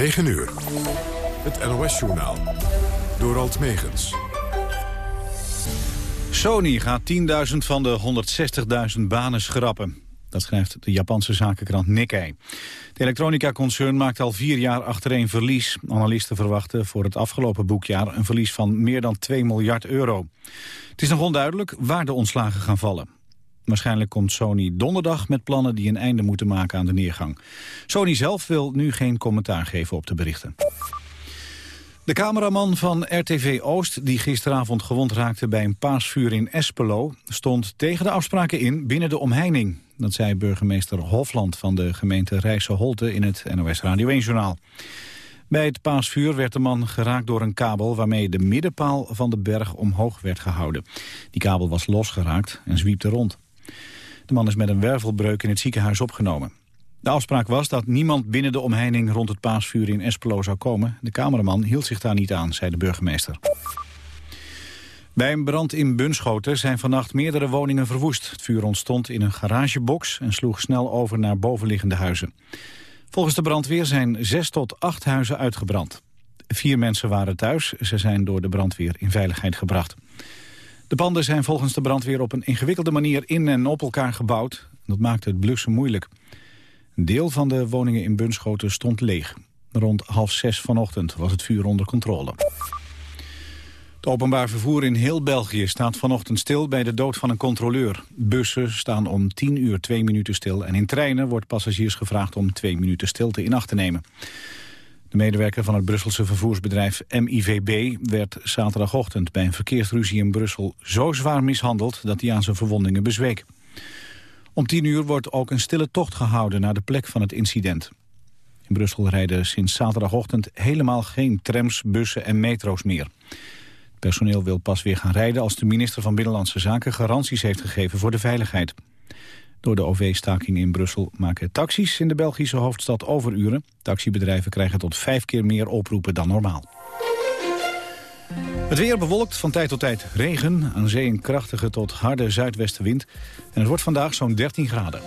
9 uur. Het NOS-journaal. Door Alt Megens. Sony gaat 10.000 van de 160.000 banen schrappen. Dat schrijft de Japanse zakenkrant Nikkei. Het elektronica-concern maakt al vier jaar achtereen verlies. Analisten verwachten voor het afgelopen boekjaar een verlies van meer dan 2 miljard euro. Het is nog onduidelijk waar de ontslagen gaan vallen. Waarschijnlijk komt Sony donderdag met plannen die een einde moeten maken aan de neergang. Sony zelf wil nu geen commentaar geven op de berichten. De cameraman van RTV Oost, die gisteravond gewond raakte bij een paasvuur in Espelo, stond tegen de afspraken in binnen de omheining. Dat zei burgemeester Hofland van de gemeente Rijsse-Holte in het NOS Radio 1-journaal. Bij het paasvuur werd de man geraakt door een kabel waarmee de middenpaal van de berg omhoog werd gehouden. Die kabel was losgeraakt en zwiepte rond. De man is met een wervelbreuk in het ziekenhuis opgenomen. De afspraak was dat niemand binnen de omheining rond het paasvuur in Espelo zou komen. De cameraman hield zich daar niet aan, zei de burgemeester. Bij een brand in Bunschoten zijn vannacht meerdere woningen verwoest. Het vuur ontstond in een garagebox en sloeg snel over naar bovenliggende huizen. Volgens de brandweer zijn zes tot acht huizen uitgebrand. Vier mensen waren thuis. Ze zijn door de brandweer in veiligheid gebracht. De panden zijn volgens de brandweer op een ingewikkelde manier in en op elkaar gebouwd. Dat maakte het blussen moeilijk. Een deel van de woningen in Bunschoten stond leeg. Rond half zes vanochtend was het vuur onder controle. Het openbaar vervoer in heel België staat vanochtend stil bij de dood van een controleur. Bussen staan om 10 uur twee minuten stil en in treinen wordt passagiers gevraagd om twee minuten stilte in acht te nemen. De medewerker van het Brusselse vervoersbedrijf MIVB werd zaterdagochtend bij een verkeersruzie in Brussel zo zwaar mishandeld dat hij aan zijn verwondingen bezweek. Om 10 uur wordt ook een stille tocht gehouden naar de plek van het incident. In Brussel rijden sinds zaterdagochtend helemaal geen trams, bussen en metro's meer. Het personeel wil pas weer gaan rijden als de minister van Binnenlandse Zaken garanties heeft gegeven voor de veiligheid. Door de OV-staking in Brussel maken taxis in de Belgische hoofdstad overuren. Taxibedrijven krijgen tot vijf keer meer oproepen dan normaal. Het weer bewolkt, van tijd tot tijd regen. Aan zee een krachtige tot harde zuidwestenwind. En het wordt vandaag zo'n 13 graden.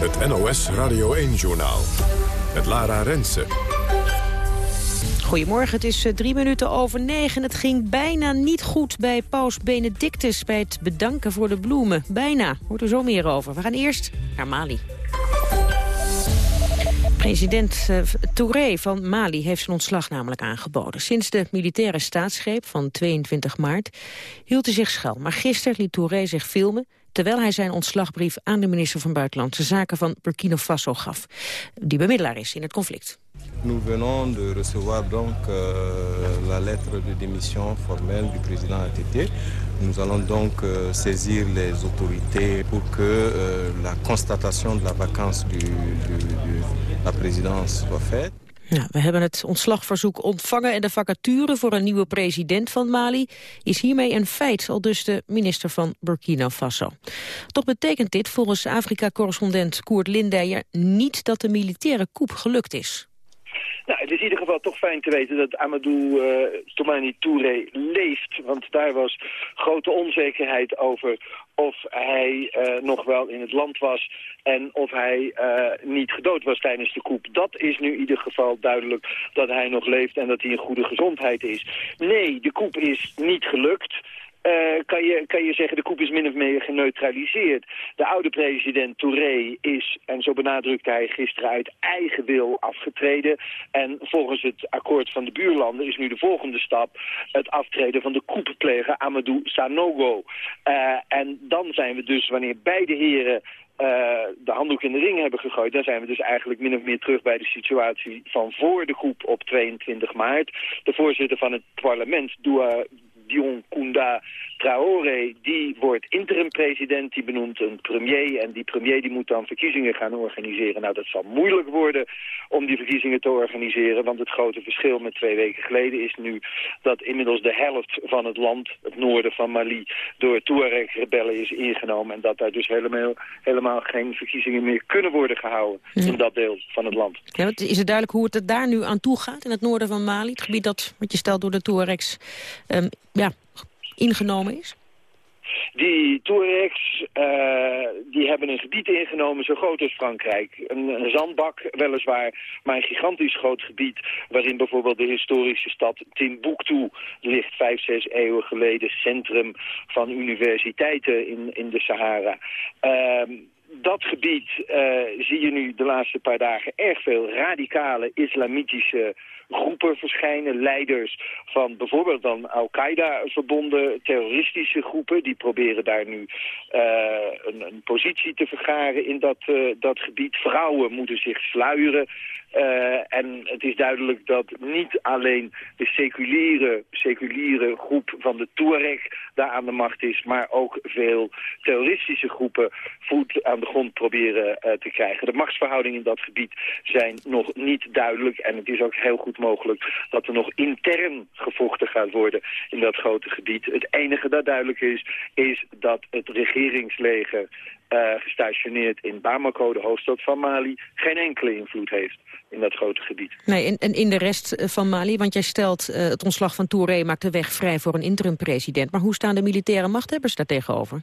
Het NOS Radio 1-journaal. Het Lara Rensen. Goedemorgen, het is eh, drie minuten over negen. Het ging bijna niet goed bij paus Benedictus... bij het bedanken voor de bloemen. Bijna, hoort er zo meer over. We gaan eerst naar Mali. President uh, Touré van Mali heeft zijn ontslag namelijk aangeboden. Sinds de militaire staatsgreep van 22 maart hield hij zich schuil. Maar gisteren liet Touré zich filmen terwijl hij zijn ontslagbrief aan de minister van Buitenlandse Zaken van Burkina Faso gaf, die bemiddelaar is in het conflict. Nous venons de recevoir donc euh, la lettre de démission formelle du président ATT. Nous allons donc euh, saisir les autorités pour que euh, la constatation de la vacance du, du, la présidence soit faite. We hebben het ontslagverzoek ontvangen en de vacature voor een nieuwe president van Mali is hiermee een feit, al dus de minister van Burkina Faso. Toch betekent dit volgens Afrika-correspondent Koert Lindeyer niet dat de militaire coup gelukt is. Nou, het is in ieder geval toch fijn te weten dat Amadou uh, Toumani Touré leeft. Want daar was grote onzekerheid over of hij uh, nog wel in het land was en of hij uh, niet gedood was tijdens de koep. Dat is nu in ieder geval duidelijk dat hij nog leeft en dat hij in goede gezondheid is. Nee, de koep is niet gelukt. Uh, kan, je, kan je zeggen, de koep is min of meer geneutraliseerd. De oude president Touré is, en zo benadrukte hij gisteren, uit eigen wil afgetreden. En volgens het akkoord van de buurlanden is nu de volgende stap het aftreden van de koeppleger Amadou Sanogo. Uh, en dan zijn we dus, wanneer beide heren uh, de handdoek in de ring hebben gegooid... dan zijn we dus eigenlijk min of meer terug bij de situatie van voor de groep op 22 maart. De voorzitter van het parlement, Doua Dion Kounda Traoré, die wordt interim-president, die benoemt een premier en die premier die moet dan verkiezingen gaan organiseren. Nou, dat zal moeilijk worden om die verkiezingen te organiseren, want het grote verschil met twee weken geleden is nu dat inmiddels de helft van het land, het noorden van Mali, door Tuareg-rebellen is ingenomen en dat daar dus helemaal, helemaal geen verkiezingen meer kunnen worden gehouden in dat deel van het land. Ja, is het duidelijk hoe het daar nu aan toe gaat in het noorden van Mali, het gebied dat, wat je stelt, door de Tuaregs um, ja, ingenomen is? Die Tuaregs uh, die hebben een gebied ingenomen zo groot als Frankrijk. Een, een, zandbak weliswaar, maar een gigantisch groot gebied... waarin bijvoorbeeld de historische stad Timbuktu ligt vijf, zes eeuwen geleden... centrum van universiteiten in, in de Sahara. Uh, dat gebied uh, zie je nu de laatste paar dagen erg veel radicale islamitische groepen verschijnen. Leiders van bijvoorbeeld dan Al-Qaeda verbonden terroristische groepen. Die proberen daar nu uh, een, een, positie te vergaren in dat, uh, dat gebied. Vrouwen moeten zich sluieren. Uh, en het is duidelijk dat niet alleen de seculiere, seculiere groep van de Tuareg daar aan de macht is, maar ook veel terroristische groepen voet aan de grond proberen te krijgen. De machtsverhoudingen in dat gebied zijn nog niet duidelijk en het is ook heel goed mogelijk dat er nog intern gevochten gaat worden in dat grote gebied. Het enige dat duidelijk is, is dat het regeringsleger uh, gestationeerd in Bamako, de hoofdstad van Mali, geen enkele invloed heeft in dat grote gebied. Nee, en, en in de rest eh, van Mali, want jij stelt uh, het ontslag van Touré maakt de weg vrij voor een interim-president. Maar hoe staan de militaire machthebbers daar tegenover?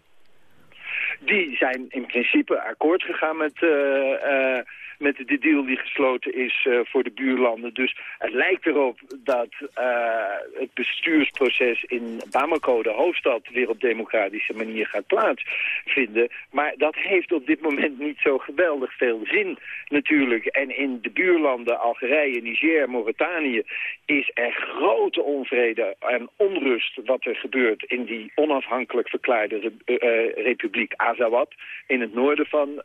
Die zijn in principe akkoord gegaan met... Uh, met de deal die gesloten is uh, voor de buurlanden. Dus het lijkt erop dat uh, het bestuursproces in Bamako, de hoofdstad, weer op democratische manier gaat plaatsvinden. Maar dat heeft op dit moment niet zo geweldig veel zin natuurlijk. En in de buurlanden Algerije, Niger, Mauritanië is er grote onvrede en onrust wat er gebeurt in die onafhankelijk verklaarde re uh, republiek Azawad in het noorden van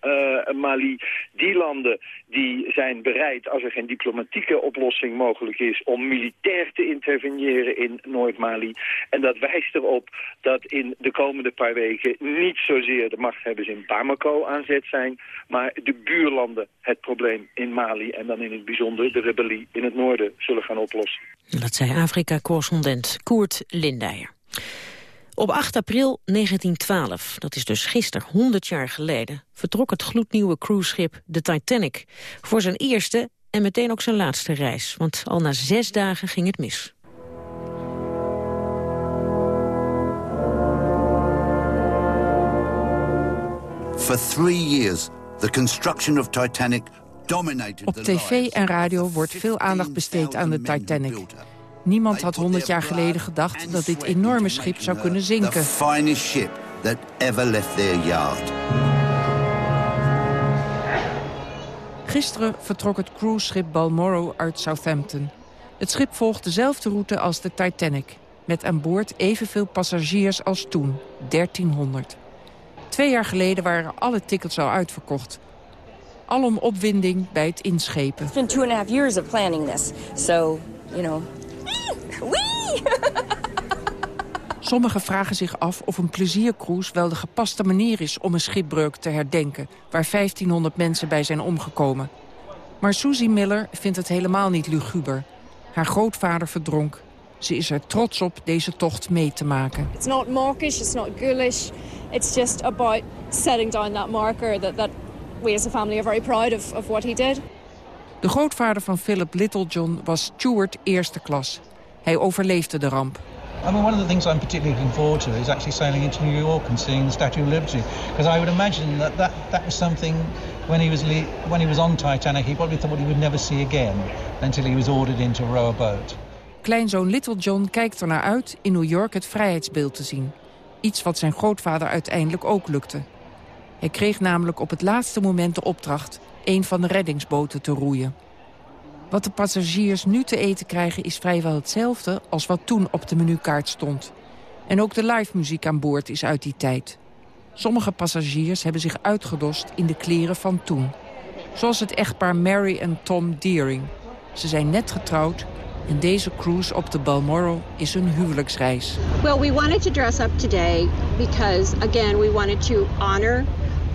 Mali. Die landen die zijn bereid, als er geen diplomatieke oplossing mogelijk is, om militair te interveneren in Noord-Mali. En dat wijst erop dat in de komende paar weken niet zozeer de machthebbers in Bamako aan zet zijn, maar de buurlanden het probleem in Mali en dan in het bijzonder de rebellie in het noorden zullen gaan oplossen. Dat zei Afrika-correspondent Koert Lindijer. Op 8 april 1912, dat is dus gisteren, 100 jaar geleden... vertrok het gloednieuwe cruiseschip de Titanic... voor zijn eerste en meteen ook zijn laatste reis. Want al na zes dagen ging het mis. For three years, the construction of Titanic dominated Op tv en radio wordt veel aandacht besteed aan de Titanic. Niemand had 100 jaar geleden gedacht dat dit enorme schip zou kunnen zinken. The finest ship that ever left their yard. Gisteren vertrok het cruiseschip Balmoral uit Southampton. Het schip volgt dezelfde route als de Titanic. Met aan boord evenveel passagiers als toen, 1300. Twee jaar geleden waren alle tickets al uitverkocht. Alom opwinding bij het inschepen. It's been two and a half years of planning this. So, you know, Wee! Sommigen vragen zich af of een pleziercruise wel de gepaste manier is om een schipbreuk te herdenken, waar 1500 mensen bij zijn omgekomen. Maar Susie Miller vindt het helemaal niet luguber. Haar grootvader verdronk. Ze is er trots op deze tocht mee te maken. It's not mawkish, it's not ghoulish. It's just about setting down that marker that, that we as a family are very proud of, of what he did. De grootvader van Philip Littlejohn was steward eerste klas. Hij overleefde de ramp. I mean, one of the things I'm particularly looking forward to is actually sailing into New York and seeing the Statue of Liberty. Because I would imagine that, that that was something when he was when he was on Titanic, he probably thought he would never see again until he was ordered in to row a boat. Kleinzoon Little John kijkt er naar uit in New York het vrijheidsbeeld te zien. Iets wat zijn grootvader uiteindelijk ook lukte. Hij kreeg namelijk op het laatste moment de opdracht een van de reddingsboten te roeien. Wat de passagiers nu te eten krijgen is vrijwel hetzelfde als wat toen op de menukaart stond. En ook de live muziek aan boord is uit die tijd. Sommige passagiers hebben zich uitgedost in de kleren van toen. Zoals het echtpaar Mary en Tom Deering. Ze zijn net getrouwd en deze cruise op de Balmoral is hun huwelijksreis. Well, we wanted to dress up today because again we wanted to honor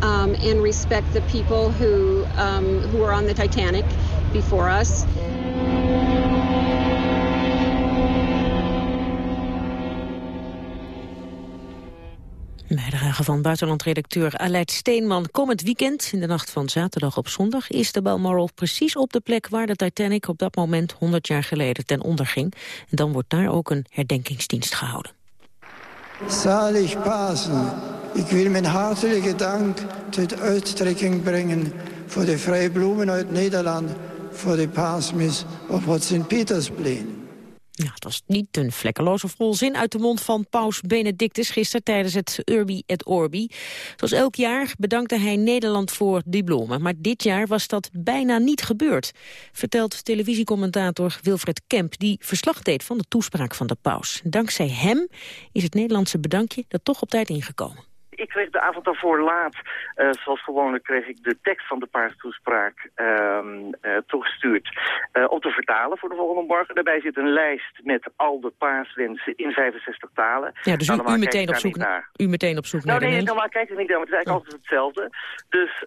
um, and respect the people who um, who were on the Titanic before us. Bijdrage van buitenlandredacteur Aleid Steenman. Komend weekend, in de nacht van zaterdag op zondag... is de Balmoral precies op de plek waar de Titanic op dat moment 100 jaar geleden ten onder ging. En dan wordt daar ook een herdenkingsdienst gehouden. Zalig Pasen. Ik wil mijn hartelijke dank tot uittrekking brengen voor de vrije bloemen uit Nederland voor de paasmis op het Sint-Pietersplein. Ja, was niet een vlekkeloze volzin uit de mond van paus Benedictus gisteren tijdens het Urbi et Orbi. Zoals elk jaar bedankte hij Nederland voor die bloemen. Maar dit jaar was dat bijna niet gebeurd, vertelt televisiecommentator Wilfred Kemp, die verslag deed van de toespraak van de paus. Dankzij hem is het Nederlandse bedankje er toch op tijd ingekomen ik kreeg de avond daarvoor laat, uh, zoals gewoonlijk, kreeg ik de tekst van de paastoespraak uh, uh, toegestuurd om te vertalen voor de volgende morgen. Daarbij zit een lijst met al de paaswensen in 65 talen. Ja, dus u, u meteen, op zoek, naar. u meteen op zoek nou, naar nee, normaal kijk ik niet naar, maar het is eigenlijk oh. altijd hetzelfde. Dus,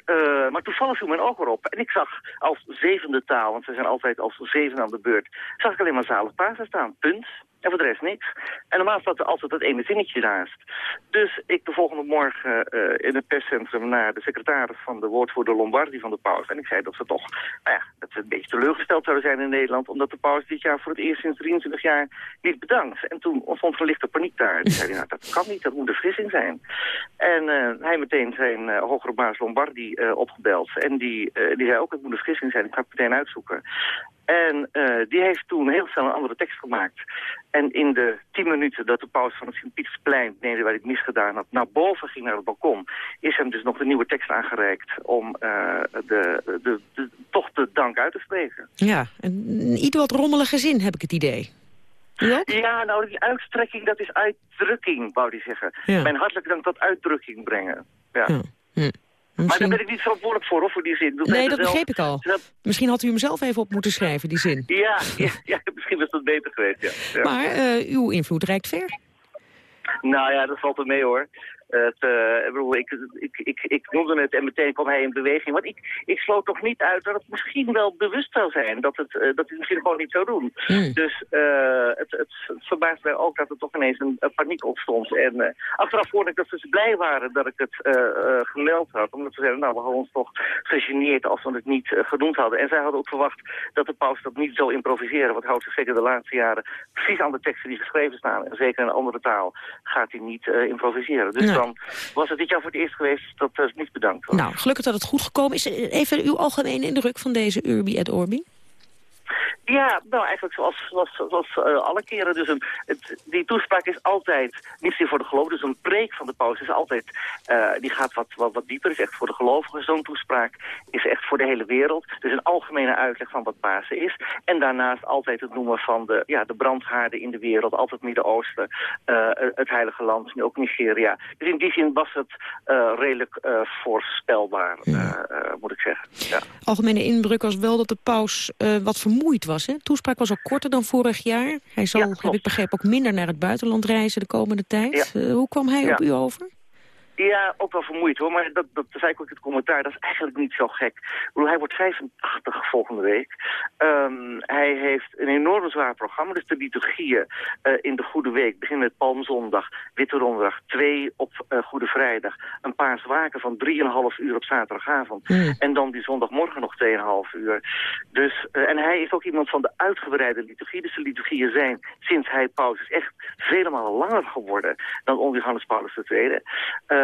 maar toevallig viel mijn oog erop. En ik zag als zevende taal, want ze zijn altijd als zevende aan de beurt, zag ik alleen maar zalig Pasen staan. Punt. En voor de rest niks. En normaal staat er altijd dat ene zinnetje naast. Dus ik de volgende morgen uh, in het perscentrum naar de secretaris van de woordvoerder Lombardi van de paus. En ik zei dat ze toch, nou ja, dat ze een beetje teleurgesteld zouden zijn in Nederland. Omdat de paus dit jaar voor het eerst sinds 23 jaar niet bedankt. En toen ontstond er lichte paniek daar. Die zei, nou, dat kan niet, dat moet een vergissing zijn. En uh, hij meteen zijn uh, hogere baas Lombardi opgebeld. En die, die zei ook, het moet een vergissing zijn, ik ga het meteen uitzoeken. En uh, die heeft toen heel snel een andere tekst gemaakt. En in de tien minuten dat de paus van het Sint-Pietersplein, nee, waar ik misgedaan had, naar boven ging naar het balkon, is hem dus nog de nieuwe tekst aangereikt om uh, de, de, de, toch de dank uit te spreken. Ja, een iets wat rommelige zin heb ik het idee. Ja? ja, nou die uitstrekking, dat is uitdrukking, wou hij zeggen. Ja. Mijn hartelijke dank tot uitdrukking brengen. Ja. ja. Hm. Maar daar ben ik niet verantwoordelijk voor, of voor die zin. nee, dat begreep ik al. Misschien had u hem zelf even op moeten schrijven, die zin. Ja, ja, ja misschien was dat beter geweest, ja. Maar uh, uw invloed reikt ver. Nou ja, dat valt er mee hoor. Het, uh, ik, bedoel, ik, ik, ik, ik noemde het en meteen kwam hij in beweging. Want ik, ik sloot toch niet uit dat het misschien wel bewust zou zijn. Dat het, uh, dat hij het misschien gewoon niet zou doen. Mm. Dus uh, het, het, het verbaast mij ook dat er toch ineens een, een paniek opstond. En achteraf hoorde ik dat ze blij waren dat ik het gemeld had. Omdat ze zeiden, nou we hadden ons toch gegeneerd als we het niet genoemd hadden. En zij hadden ook verwacht dat de paus dat niet zou improviseren. Want houdt zich zeker de laatste jaren precies aan de teksten die geschreven staan. En zeker in een andere taal gaat hij niet improviseren. Dus dan was het dit jaar voor het eerst geweest dat uh, niet bedankt was. Nou, gelukkig dat het goed gekomen is. Even uw algemene indruk van deze Urbi et Orbi. Ja, nou eigenlijk zoals, zoals, zoals uh, alle keren. Dus een, het, die toespraak is altijd niet voor de gelovigen. Dus een preek van de paus is altijd, uh, die gaat wat, wat, wat dieper, is echt voor de gelovigen. Zo'n toespraak is echt voor de hele wereld. Dus een algemene uitleg van wat Pasen is. En daarnaast altijd het noemen van de, ja, de brandhaarden in de wereld. Altijd Midden-Oosten, uh, het Heilige Land, nu ook Nigeria. Dus in die zin was het redelijk voorspelbaar, moet ik zeggen. Ja. Algemene indruk was wel dat de paus wat vermoeid was. Hè? toespraak was al korter dan vorig jaar. Hij zal, heb ik begrepen, ook minder naar het buitenland reizen de komende tijd. Uh, hoe kwam hij op u over? Ja, ook wel vermoeid hoor, maar dat, dat zei ik ook in het commentaar. Dat is eigenlijk niet zo gek. Ik bedoel, hij wordt 85 volgende week. Um, hij heeft een enorm zwaar programma. Dus de liturgieën uh, in de Goede Week beginnen met Palmzondag, Witte Donderdag, twee op uh, Goede Vrijdag. Een paar zwaken van 3,5 uur op zaterdagavond. Mm. En dan die zondagmorgen nog 2,5 uur. Dus, uh, en hij is ook iemand van de uitgebreide liturgie. Dus de liturgieën zijn sinds hij paus is echt vele malen langer geworden dan onder Johannes Paulus II.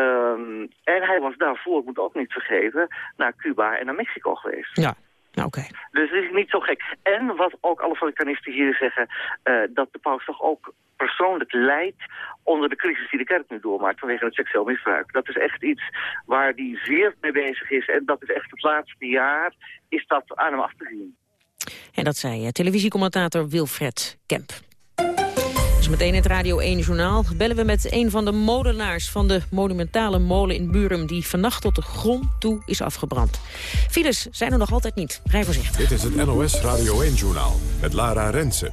Um, en hij was daarvoor, ik moet ook niet vergeten, naar Cuba en naar Mexico geweest. Ja. Nou, oké. Okay. Dus het is niet zo gek. En wat ook alle Vaticanisten hier zeggen, uh, dat de paus toch ook persoonlijk leidt onder de crisis die de kerk nu doormaakt vanwege het seksueel misbruik. Dat is echt iets waar hij zeer mee bezig is. En dat is echt het laatste jaar, is dat aan hem af te zien. En dat zei uh, televisiecommentator Wilfred Kemp meteen het Radio 1-journaal bellen we met een van de molenaars... van de monumentale molen in Burum... die vannacht tot de grond toe is afgebrand. Files zijn er nog altijd niet. Rij voorzichtig. Dit is het NOS Radio 1-journaal met Lara Rensen.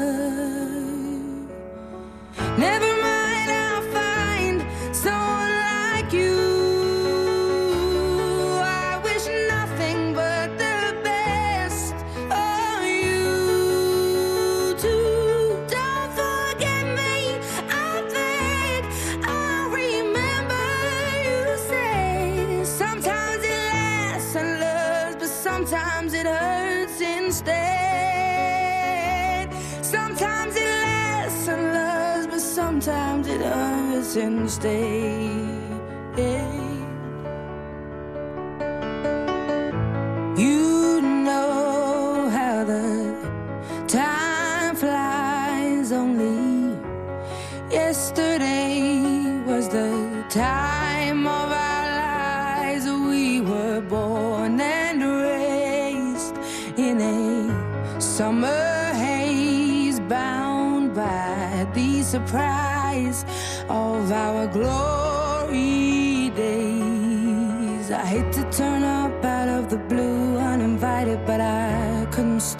since day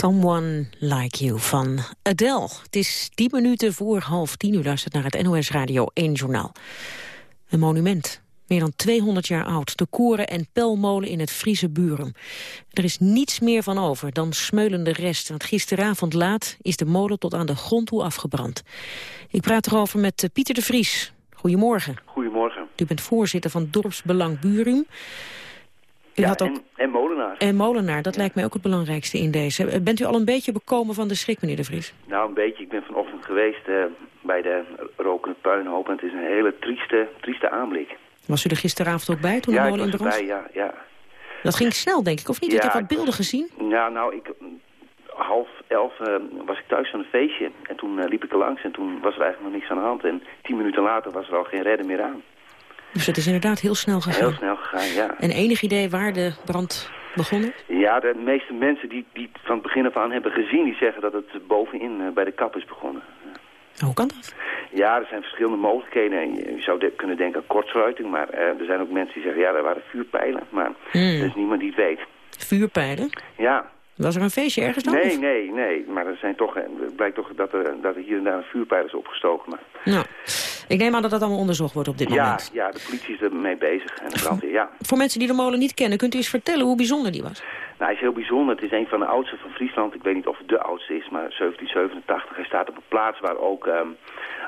Someone Like You van Adele. Het is tien minuten voor half tien. U luistert naar het NOS Radio 1 journaal. Een monument, meer dan 200 jaar oud. De koren en pelmolen in het Friese Buren. Er is niets meer van over dan smeulende rest. Want gisteravond laat is de molen tot aan de grond toe afgebrand. Ik praat erover met eh, Pieter de Vries. Goedemorgen. Goedemorgen. U bent voorzitter van Dorpsbelang Burum. U ja, had ook... en, en molenaar. En molenaar, dat lijkt mij ook het belangrijkste in deze. Eh, Bent u al een beetje bekomen van de schrik, meneer de Vries? Nou, een beetje. Ik ben vanochtend geweest eh, bij de rokende puinhoop. En het is een hele trieste, trieste aanblik. Was u er gisteravond ook bij toen ja, de ik molen in brand? erbij, ja, ja. Dat ging snel, denk ik, of niet? ik Ja, heb wat ik- beelden gezien. Ja, nou, ik, half elf eh, was ik thuis van een feestje. En toen eh, liep ik er langs en toen was er eigenlijk nog niks aan de hand. En tien minuten later was er al geen redden meer aan. Dus het is inderdaad heel snel gegaan. Heel snel gegaan, ja. En enig idee waar de brand begonnen? Ja, de meeste mensen die, die het van het begin af aan hebben gezien... die zeggen dat het bovenin eh, bij de kap is begonnen. Hoe kan dat? Ja, er zijn verschillende mogelijkheden. En je zou de- kunnen denken aan kortsluiting. Maar eh, er zijn ook mensen die zeggen, ja, er waren vuurpijlen. Maar Hmm. er is niemand die het weet. Vuurpijlen? Ja. Was er een feestje ergens dan? Nee, nee, nee. Maar er zijn toch, eh, het blijkt toch dat er, dat er hier en daar een vuurpijl is opgestoken. Maar, Nou, ik neem aan dat dat allemaal onderzocht wordt op dit ja, moment. ja, de politie is ermee bezig. En de brandweer, ja. Voor mensen die de molen niet kennen, kunt u eens vertellen hoe bijzonder die was? Nou, hij is heel bijzonder. Het is een van de oudste van Friesland. Ik weet niet of het de oudste is, maar 1787. Hij staat op een plaats waar ook ehm,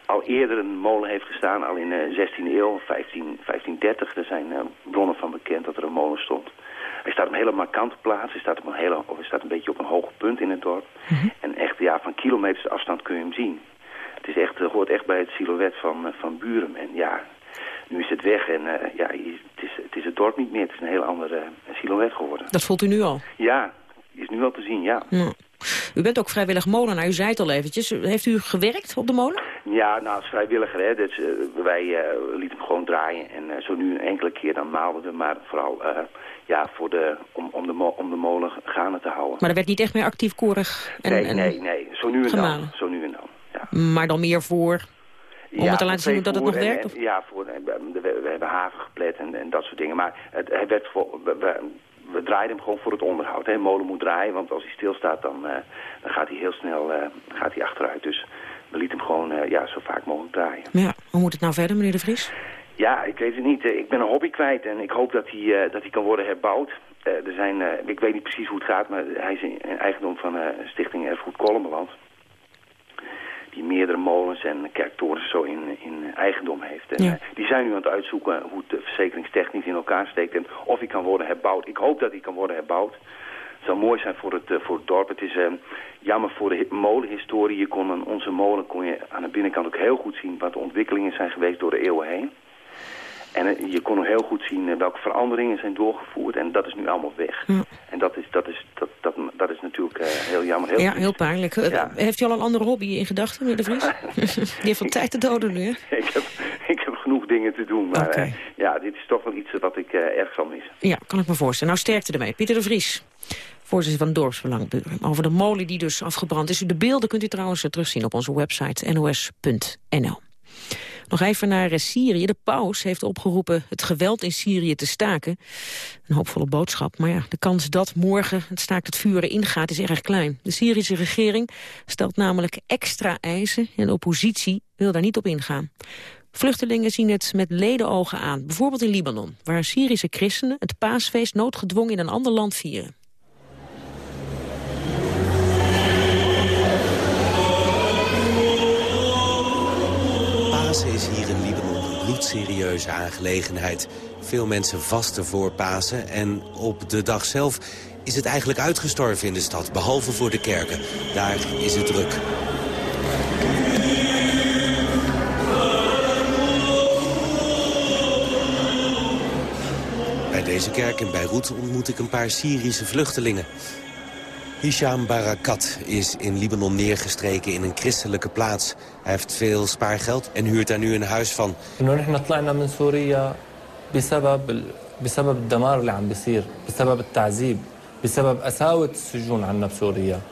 al eerder een molen heeft gestaan. Al in de 16e eeuw, 15, 1530. Er zijn eh, bronnen van bekend dat er een molen stond. Hij staat op een hele markante plaats. Hij staat, op een hele, of hij staat een beetje op een hoge punt in het dorp. En echt ja, van kilometers afstand kun je hem zien. Het is echt, eh, hoort echt bij het silhouet van, eh, van Buren. En ja, nu is het weg en eh, ja, het, is, het is het dorp niet meer. Het is een heel andere silhouet geworden. Dat voelt u nu al? Ja, is nu al te zien, ja. Ja. U bent ook vrijwillig molenaar, u zei het al eventjes. Heeft u gewerkt op de molen? Ja, nou, als vrijwilliger, hè. Dus, wij lieten hem gewoon draaien. En zo nu een enkele keer dan maalden we, maar vooral ja, voor de, om, om, de om de molen gaande te houden. Maar er werd niet echt meer actief korig en, nee, en nee, nee. Zo nu en gemalen. dan. Zo nu en dan. Maar dan meer voor... Om het te laten zien dat het nog en- werkt? en- ja, voor, we, hebben haven geplet en, en dat soort dingen. Maar het, hij werd voor, we, we, we draaiden hem gewoon voor het onderhoud. Hè. Molen moet draaien, want als hij stilstaat, dan, eh, dan gaat hij heel snel eh, gaat hij achteruit. Dus we lieten hem gewoon eh, ja, zo vaak mogelijk draaien. Ja, hoe moet het nou verder, meneer De Vries? Ja, ik weet het niet. Ik ben een hobby kwijt en ik hoop dat hij, dat hij kan worden herbouwd. Er zijn, ik weet niet precies hoe het gaat, maar hij is in eigendom van Stichting Erfgoed Kolmenland. Die meerdere molens en kerktorens zo in, in eigendom heeft. En, Ja. eh, die zijn nu aan het uitzoeken hoe het eh, verzekeringstechnisch in elkaar steekt en of hij kan worden herbouwd. Ik hoop dat hij kan worden herbouwd. Het zou mooi zijn voor het, eh, voor het dorp. Het is jammer voor de hi- molenhistorie. Je kon aan onze molen kon je aan de binnenkant ook heel goed zien wat de ontwikkelingen zijn geweest door de eeuwen heen. En eh, je kon ook heel goed zien eh, welke veranderingen zijn doorgevoerd. En dat is nu allemaal weg. En dat is, dat is, dat, dat, dat is natuurlijk eh, heel jammer. Heel ja, triest. heel pijnlijk. Ja. Heeft u al een andere hobby in gedachten, meneer De Vries? Die heeft veel tijd te doden nu, hè? ik, heb, ik heb genoeg dingen te doen. Maar ja, dit is toch wel iets wat ik erg zal missen. Ja, kan ik me voorstellen. Nou, sterkte ermee. Pieter De Vries, voorzitter van Dorpsbelangburen. Over de molen die dus afgebrand is. De beelden kunt u trouwens terugzien op onze website nos.nl. Nog even naar eh, Syrië. De paus heeft opgeroepen het geweld in Syrië te staken. Een hoopvolle boodschap, maar ja, de kans dat morgen het staakt het vuren ingaat is erg klein. De Syrische regering stelt namelijk extra eisen en de oppositie wil daar niet op ingaan. Vluchtelingen zien het met ledenogen aan, bijvoorbeeld in Libanon... waar Syrische christenen het paasfeest noodgedwongen in een ander land vieren. Bloedserieuze aangelegenheid. Veel mensen vasten voor Pasen en op de dag zelf is het eigenlijk uitgestorven in de stad. Behalve voor de kerken. Daar is het druk. Bij deze kerk in Beirut ontmoet ik een paar Syrische vluchtelingen. Hisham Barakat is in Libanon neergestreken in een christelijke plaats. Hij heeft veel spaargeld en huurt daar nu een huis van.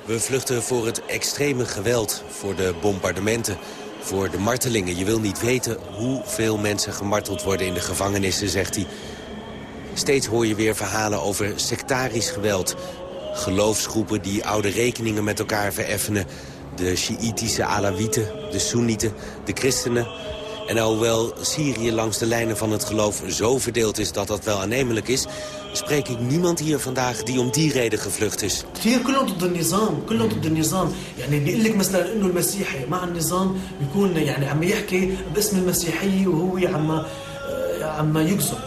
We vluchten voor het extreme geweld, voor de bombardementen, voor de martelingen. Je wil niet weten hoeveel mensen gemarteld worden in de gevangenissen, zegt hij. Steeds hoor je weer verhalen over sectarisch geweld, Geloofsgroepen die oude rekeningen met elkaar vereffenen. De Sjiïtische Alawieten, de Soenieten, de christenen. En alhoewel Syrië langs de lijnen van het geloof zo verdeeld is dat dat wel aannemelijk is... spreek ik niemand hier vandaag die om die reden gevlucht is. كثير كلهم ضد النظام كلهم ضد النظام يعني بيقول لك مثلا انه المسيحي مع النظام بيكون يعني عم يحكي باسم المسيحيه وهو عم آه، عم يقصد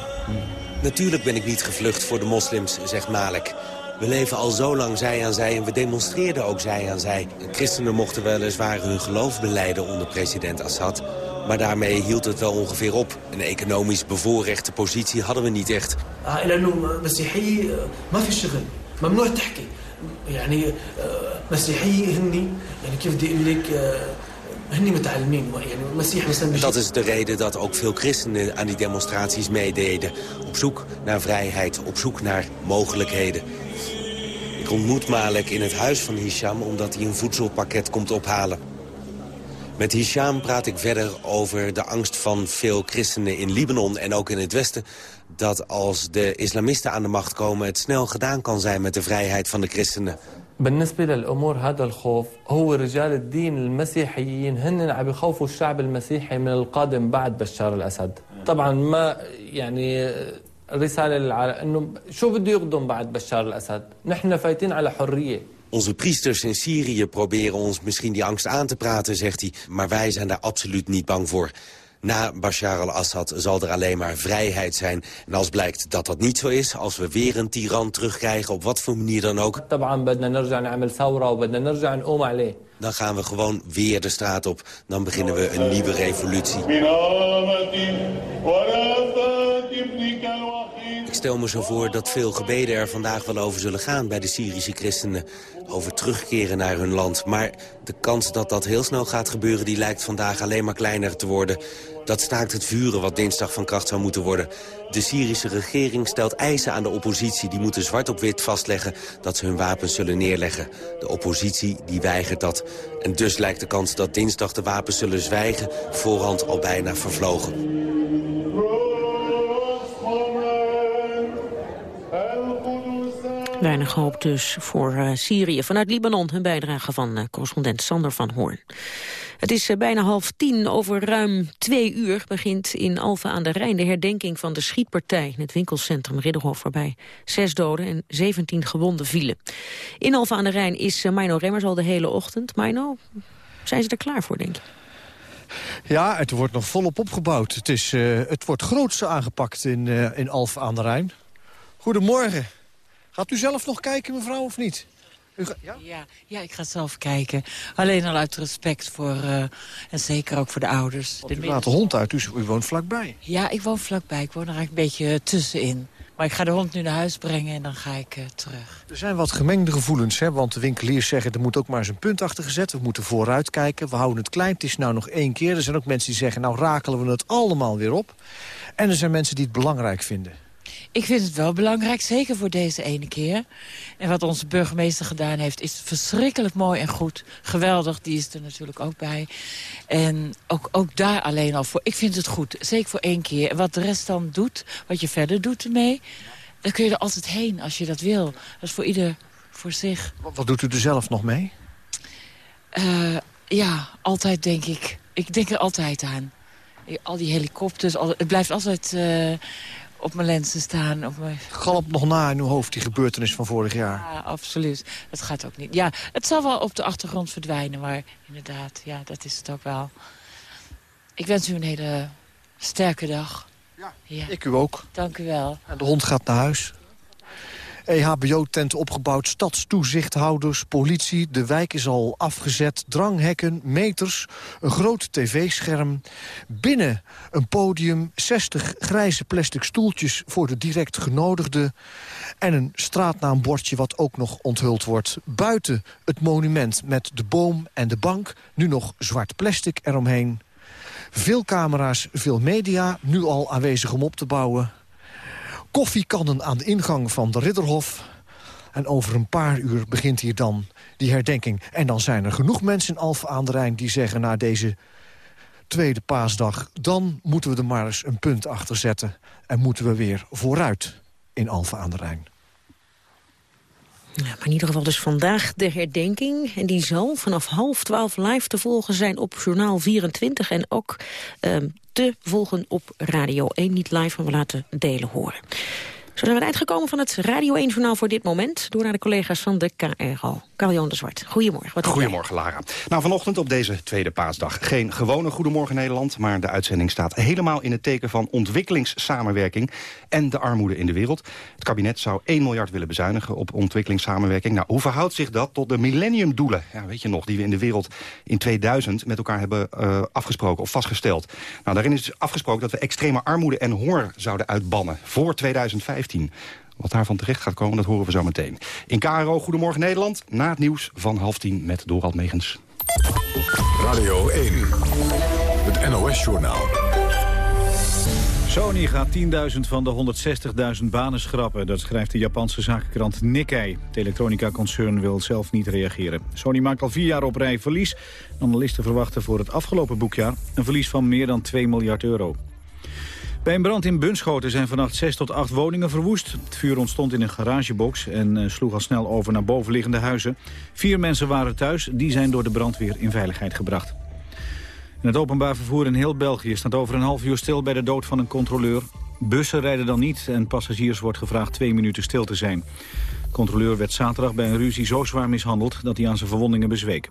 Natuurlijk ben ik niet gevlucht voor de moslims, zegt Malek. We leven al zo lang zij aan zij en we demonstreerden ook zij aan zij. Christenen mochten weliswaar hun geloof beleiden onder president Assad... maar daarmee hield het wel ongeveer op. Een economisch bevoorrechte positie hadden we niet echt. آه، لانه مسيحيه آه، ما في شغل ممنوع تحكي يعني آه، مسيحيه هني يعني كيف بدي اقول لك آه، dat is de reden dat ook veel christenen aan die demonstraties meededen. Op zoek naar vrijheid, op zoek naar mogelijkheden. Ik ontmoet Malek in het huis van Hisham omdat hij een voedselpakket komt ophalen. Met Hisham praat ik verder over de angst van veel christenen in Libanon en ook in het Westen... dat als de islamisten aan de macht komen het snel gedaan kan zijn met de vrijheid van de christenen. بالنسبة للأمور هذا الخوف هو رجال الدين المسيحيين هن عم يخوفوا الشعب المسيحي من القادم بعد بشار الأسد طبعا ما يعني الرسالة للعالم إنه شو بده يقدم بعد بشار الأسد نحن فايتين على حرية Onze priesters in Syrië proberen ons misschien die angst aan te praten, zegt hij. Maar wij zijn daar absoluut niet bang voor. Na Bashar al-Assad zal er alleen maar vrijheid zijn. En als blijkt dat dat niet zo is, als we weer een tiran terugkrijgen... op wat voor manier dan ook... dan gaan we gewoon weer de straat op. Dan beginnen we een nieuwe revolutie. Ik stel me zo voor dat veel gebeden er vandaag wel over zullen gaan... bij de Syrische christenen, over terugkeren naar hun land. Maar de kans dat dat heel snel gaat gebeuren... die lijkt vandaag alleen maar kleiner te worden. Dat staakt het vuren wat dinsdag van kracht zou moeten worden. De Syrische regering stelt eisen aan de oppositie. Die moeten zwart op wit vastleggen dat ze hun wapens zullen neerleggen. De oppositie die weigert dat. En dus lijkt de kans dat dinsdag de wapens zullen zwijgen... voorhand al bijna vervlogen. Weinig hoop dus voor uh, Syrië. Vanuit Libanon een bijdrage van uh, correspondent Sander van Hoorn. Het is uh, bijna half tien. Over ruim twee uur begint in Alphen aan de Rijn... de herdenking van de schietpartij in het winkelcentrum Ridderhof... waarbij zes doden en 17 gewonden vielen. In Alphen aan de Rijn is Mino Remmers al de hele ochtend. Mino, zijn ze er klaar voor, denk je? Ja, het wordt nog volop opgebouwd. Het, is, het wordt grootste aangepakt in, in Alphen aan de Rijn. Goedemorgen. Gaat u zelf nog kijken, mevrouw, of niet? ja? ja? Ja, ik ga zelf kijken. Alleen al uit respect voor, uh, en zeker ook voor de ouders. Want u laat de hond uit, dus u woont vlakbij. Ja, ik woon vlakbij. Ik woon er eigenlijk een beetje tussenin. Maar ik ga de hond nu naar huis brengen en dan ga ik uh, terug. Er zijn wat gemengde gevoelens, hè? want de winkeliers zeggen... er moet ook maar eens een punt achter gezet. We moeten vooruit kijken. We houden het klein. Het is nou nog één keer. Er zijn ook mensen die zeggen... nou rakelen we het allemaal weer op. En er zijn mensen die het belangrijk vinden. Ik vind het wel belangrijk, zeker voor deze ene keer. En wat onze burgemeester gedaan heeft, is verschrikkelijk mooi en goed. Geweldig, die is er natuurlijk ook bij. En ook, ook daar alleen al voor. Ik vind het goed, zeker voor één keer. En wat de rest dan doet, wat je verder doet ermee... dan kun je er altijd heen als je dat wil. Dat is voor ieder voor zich. Wat, doet u er zelf nog mee? Uh, ja, altijd denk ik. Ik denk er altijd aan. Al die helikopters, al, het blijft altijd... Uh, op mijn lenzen staan. Op mijn... Galop nog na in uw hoofd, die gebeurtenis van vorig jaar. Ja, absoluut. Dat gaat ook niet. Ja, het zal wel op de achtergrond verdwijnen, maar inderdaad, ja, dat is het ook wel. Ik wens u een hele sterke dag. Ja, ja. ik u ook. Dank u wel. En de hond gaat naar huis. EHBO-tenten opgebouwd, stadstoezichthouders, politie. De wijk is al afgezet, dranghekken, meters, een groot tv-scherm. Binnen een podium, 60 grijze plastic stoeltjes voor de direct genodigden... en een straatnaambordje wat ook nog onthuld wordt. Buiten het monument met de boom en de bank, nu nog zwart plastic eromheen. Veel camera's, veel media, nu al aanwezig om op te bouwen koffiekannen aan de ingang van de Ridderhof. En over een paar uur begint hier dan die herdenking. En dan zijn er genoeg mensen in Alphen aan de Rijn die zeggen... na deze tweede paasdag, dan moeten we er maar eens een punt achter zetten... en moeten we weer vooruit in Alphen aan de Rijn. Ja, maar in ieder geval dus vandaag de herdenking. En die zal vanaf half twaalf live te volgen zijn op Journaal 24. En ook uh, te volgen op Radio 1. Niet live, maar we laten delen horen. Zo zijn we uitgekomen van het Radio 1-journaal voor dit moment. Door naar de collega's van de KRO. Carl de Zwart, goedemorgen. Wat goedemorgen, Lara. Nou, vanochtend op deze tweede paasdag. Geen gewone Goedemorgen Nederland, maar de uitzending staat helemaal in het teken van ontwikkelingssamenwerking en de armoede in de wereld. Het kabinet zou 1 miljard willen bezuinigen op ontwikkelingssamenwerking. Nou, hoe verhoudt zich dat tot de millenniumdoelen? Ja, weet je nog, die we in de wereld in 2000 met elkaar hebben uh, afgesproken of vastgesteld. Nou, daarin is afgesproken dat we extreme armoede en honger zouden uitbannen voor 2015. Wat daarvan terecht gaat komen, dat horen we zo meteen. In KRO Goedemorgen Nederland, na het nieuws van half tien met Dorald Megens. Radio 1, het NOS-journaal. Sony gaat 10.000 van de 160.000 banen schrappen. Dat schrijft de Japanse zakenkrant Nikkei. Het elektronica-concern wil zelf niet reageren. Sony maakt al vier jaar op rij verlies. Analisten verwachten voor het afgelopen boekjaar... een verlies van meer dan 2 miljard euro. Bij een brand in Bunschoten zijn vannacht 6 tot 8 woningen verwoest. Het vuur ontstond in een garagebox en eh, sloeg al snel over naar bovenliggende huizen. Vier mensen waren thuis, die zijn door de brandweer in veiligheid gebracht. Het openbaar vervoer in heel België staat over een half uur stil bij de dood van een controleur. Bussen rijden dan niet en passagiers wordt gevraagd twee minuten stil te zijn. De controleur werd zaterdag bij een ruzie zo zwaar mishandeld dat hij aan zijn verwondingen bezweek.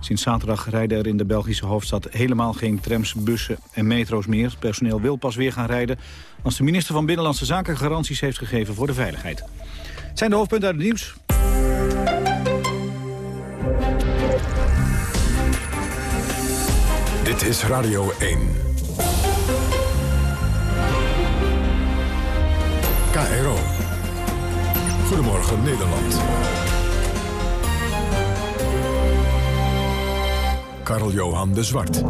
Sinds zaterdag rijden er in de Belgische hoofdstad helemaal geen trams, bussen en metro's meer. Het personeel wil pas weer gaan rijden als de minister van Binnenlandse Zaken garanties heeft gegeven voor de veiligheid. Het zijn de hoofdpunten uit het nieuws. Dit is Radio 1. KRO. Goedemorgen Nederland. Karl-Johan de Zwart.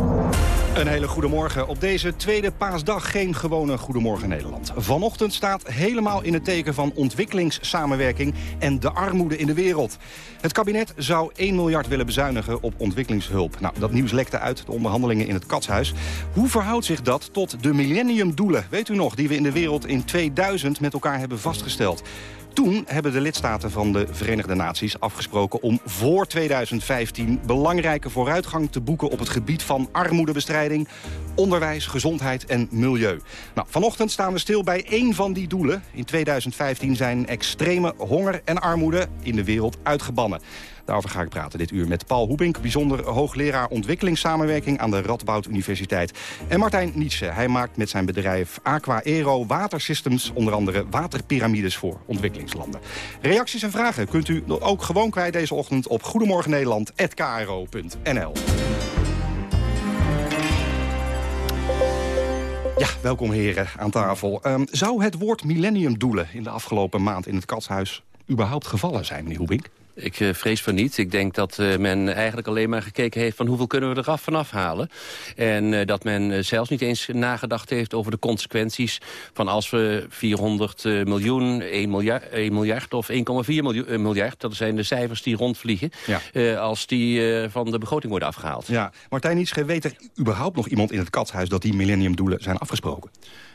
Een hele goede morgen. Op deze tweede paasdag geen gewone Goedemorgen Nederland. Vanochtend staat helemaal in het teken van ontwikkelingssamenwerking en de armoede in de wereld. Het kabinet zou 1 miljard willen bezuinigen op ontwikkelingshulp. Nou, dat nieuws lekte uit de onderhandelingen in het Katshuis. Hoe verhoudt zich dat tot de millenniumdoelen, weet u nog, die we in de wereld in 2000 met elkaar hebben vastgesteld? Toen hebben de lidstaten van de Verenigde Naties afgesproken om voor 2015 belangrijke vooruitgang te boeken op het gebied van armoedebestrijding, onderwijs, gezondheid en milieu. Nou, vanochtend staan we stil bij één van die doelen. In 2015 zijn extreme honger en armoede in de wereld uitgebannen. Daarover ga ik praten dit uur met Paul Hoebink... bijzonder hoogleraar ontwikkelingssamenwerking aan de Radboud Universiteit. En Martijn Nietzsche. Hij maakt met zijn bedrijf Aqua Aero Watersystems... onder andere waterpyramides voor ontwikkelingslanden. Reacties en vragen kunt u ook gewoon kwijt deze ochtend... op goedemorgennederland.kro.nl. Ja, welkom heren aan tafel. Um, zou het woord millenniumdoelen in de afgelopen maand in het Katshuis überhaupt gevallen zijn, meneer Hoebink? Ik uh, vrees van niet. Ik denk dat uh, men eigenlijk alleen maar gekeken heeft... van hoeveel kunnen we er af vanaf halen. En uh, dat men zelfs niet eens nagedacht heeft over de consequenties... van als we 400 miljoen, 1 miljard, 1 miljard of 1,4 miljard... dat zijn de cijfers die rondvliegen... Ja. als die van de begroting worden afgehaald. Ja, Martijn Nietzsche, weet er überhaupt nog iemand in het katshuis... dat die millenniumdoelen zijn afgesproken?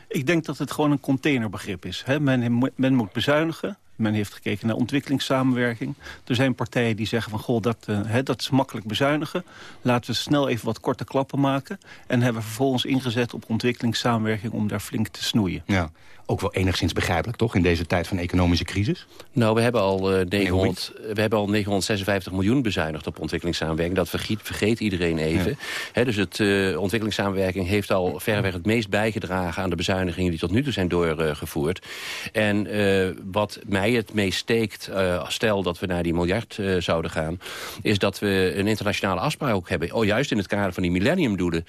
Ik denk dat het gewoon een containerbegrip is. He, men, men moet bezuinigen. Men heeft gekeken naar ontwikkelingssamenwerking. Er zijn partijen die zeggen van, goh, dat, hè, dat is makkelijk bezuinigen. Laten we snel even wat korte klappen maken. En hebben vervolgens ingezet op ontwikkelingssamenwerking om daar flink te snoeien. Ja ook wel enigszins begrijpelijk, toch, in deze tijd van economische crisis? Nou, we hebben al, uh, 900, we hebben al 956 miljoen bezuinigd op ontwikkelingssamenwerking. Dat vergeet, vergeet iedereen even. Ja. dus het uh, ontwikkelingssamenwerking heeft al verreweg het meest bijgedragen... aan de bezuinigingen die tot nu toe zijn doorgevoerd. en uh, wat mij het meest steekt, stel dat we naar die miljard zouden gaan... is dat we een internationale afspraak ook hebben. Oh, juist in het kader van die millenniumdoelen...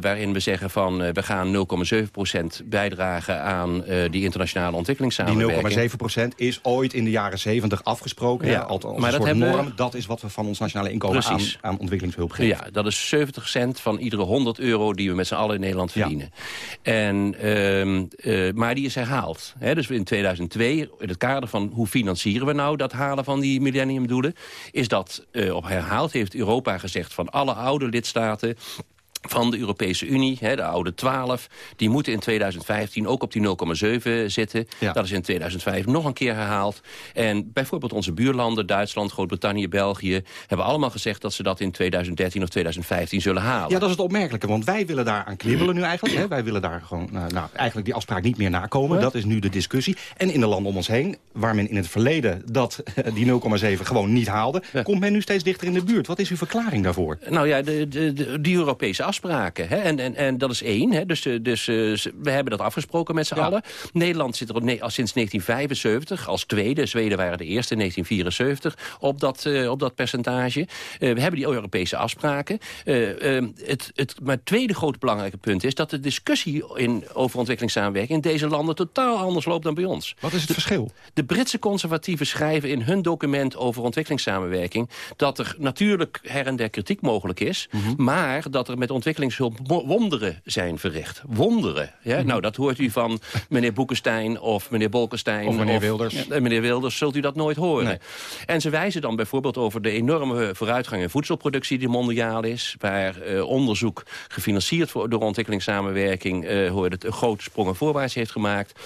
waarin we zeggen van we gaan 0,7% bijdragen aan die internationale ontwikkelingssamenwerking. Die 0,7% is ooit in de jaren 70 afgesproken. Ja, althans, maar dat soort norm. Dat is wat we van ons nationale inkomen aan, aan, ontwikkelingshulp geven. Ja, dat is 70 cent van iedere 100 euro die we met z'n allen in Nederland verdienen. Ja. En, uh, uh, maar die is herhaald. Dus in 2002, in het kader van hoe financieren we nou dat halen van die millenniumdoelen... is dat uh, op herhaald, heeft Europa gezegd van alle oude lidstaten van de Europese Unie, hè, de oude 12... die moeten in 2015 ook op die 0,7 zitten. Ja. Dat is in 2005 nog een keer herhaald. En bijvoorbeeld onze buurlanden, Duitsland, Groot-Brittannië, België... hebben allemaal gezegd dat ze dat in 2013 of 2015 zullen halen. Ja, dat is het opmerkelijke, want wij willen daar aan knibbelen nu eigenlijk. Hè? Wij willen daar gewoon, nou, nou, eigenlijk die afspraak niet meer nakomen. Dat is nu de discussie. En in de landen om ons heen, waar men in het verleden dat, die 0,7 gewoon niet haalde... Ja. komt men nu steeds dichter in de buurt. Wat is uw verklaring daarvoor? Nou ja, de, de, de, die Europese afspraken. Hè? En, en, en dat is één. Hè? Dus, dus we hebben dat afgesproken met z'n allen. Nederland zit er al sinds 1975 als tweede. Zweden waren de eerste in 1974 op dat, op dat percentage. we hebben die Europese afspraken. Ehm, het, het, maar het tweede grote belangrijke punt is... dat de discussie in, over ontwikkelingssamenwerking... in deze landen totaal anders loopt dan bij ons. Wat is het verschil? De Britse conservatieven schrijven in hun document over ontwikkelingssamenwerking... dat er natuurlijk her en der kritiek mogelijk is... Mhm. maar dat er met ontwikkelingshulp wonderen zijn verricht. Wonderen. Ja? Mhm. Nou, dat hoort u van meneer Boekenstein of meneer Bolkestein... Of meneer Wilders. Uh, meneer Wilders, zult u dat nooit horen. En ze wijzen dan bijvoorbeeld over de enorme vooruitgang in voedselproductie... die mondiaal is, waar uh, onderzoek gefinancierd door ontwikkelingssamenwerking... Uh, hoor het grote sprongen voorwaarts heeft gemaakt.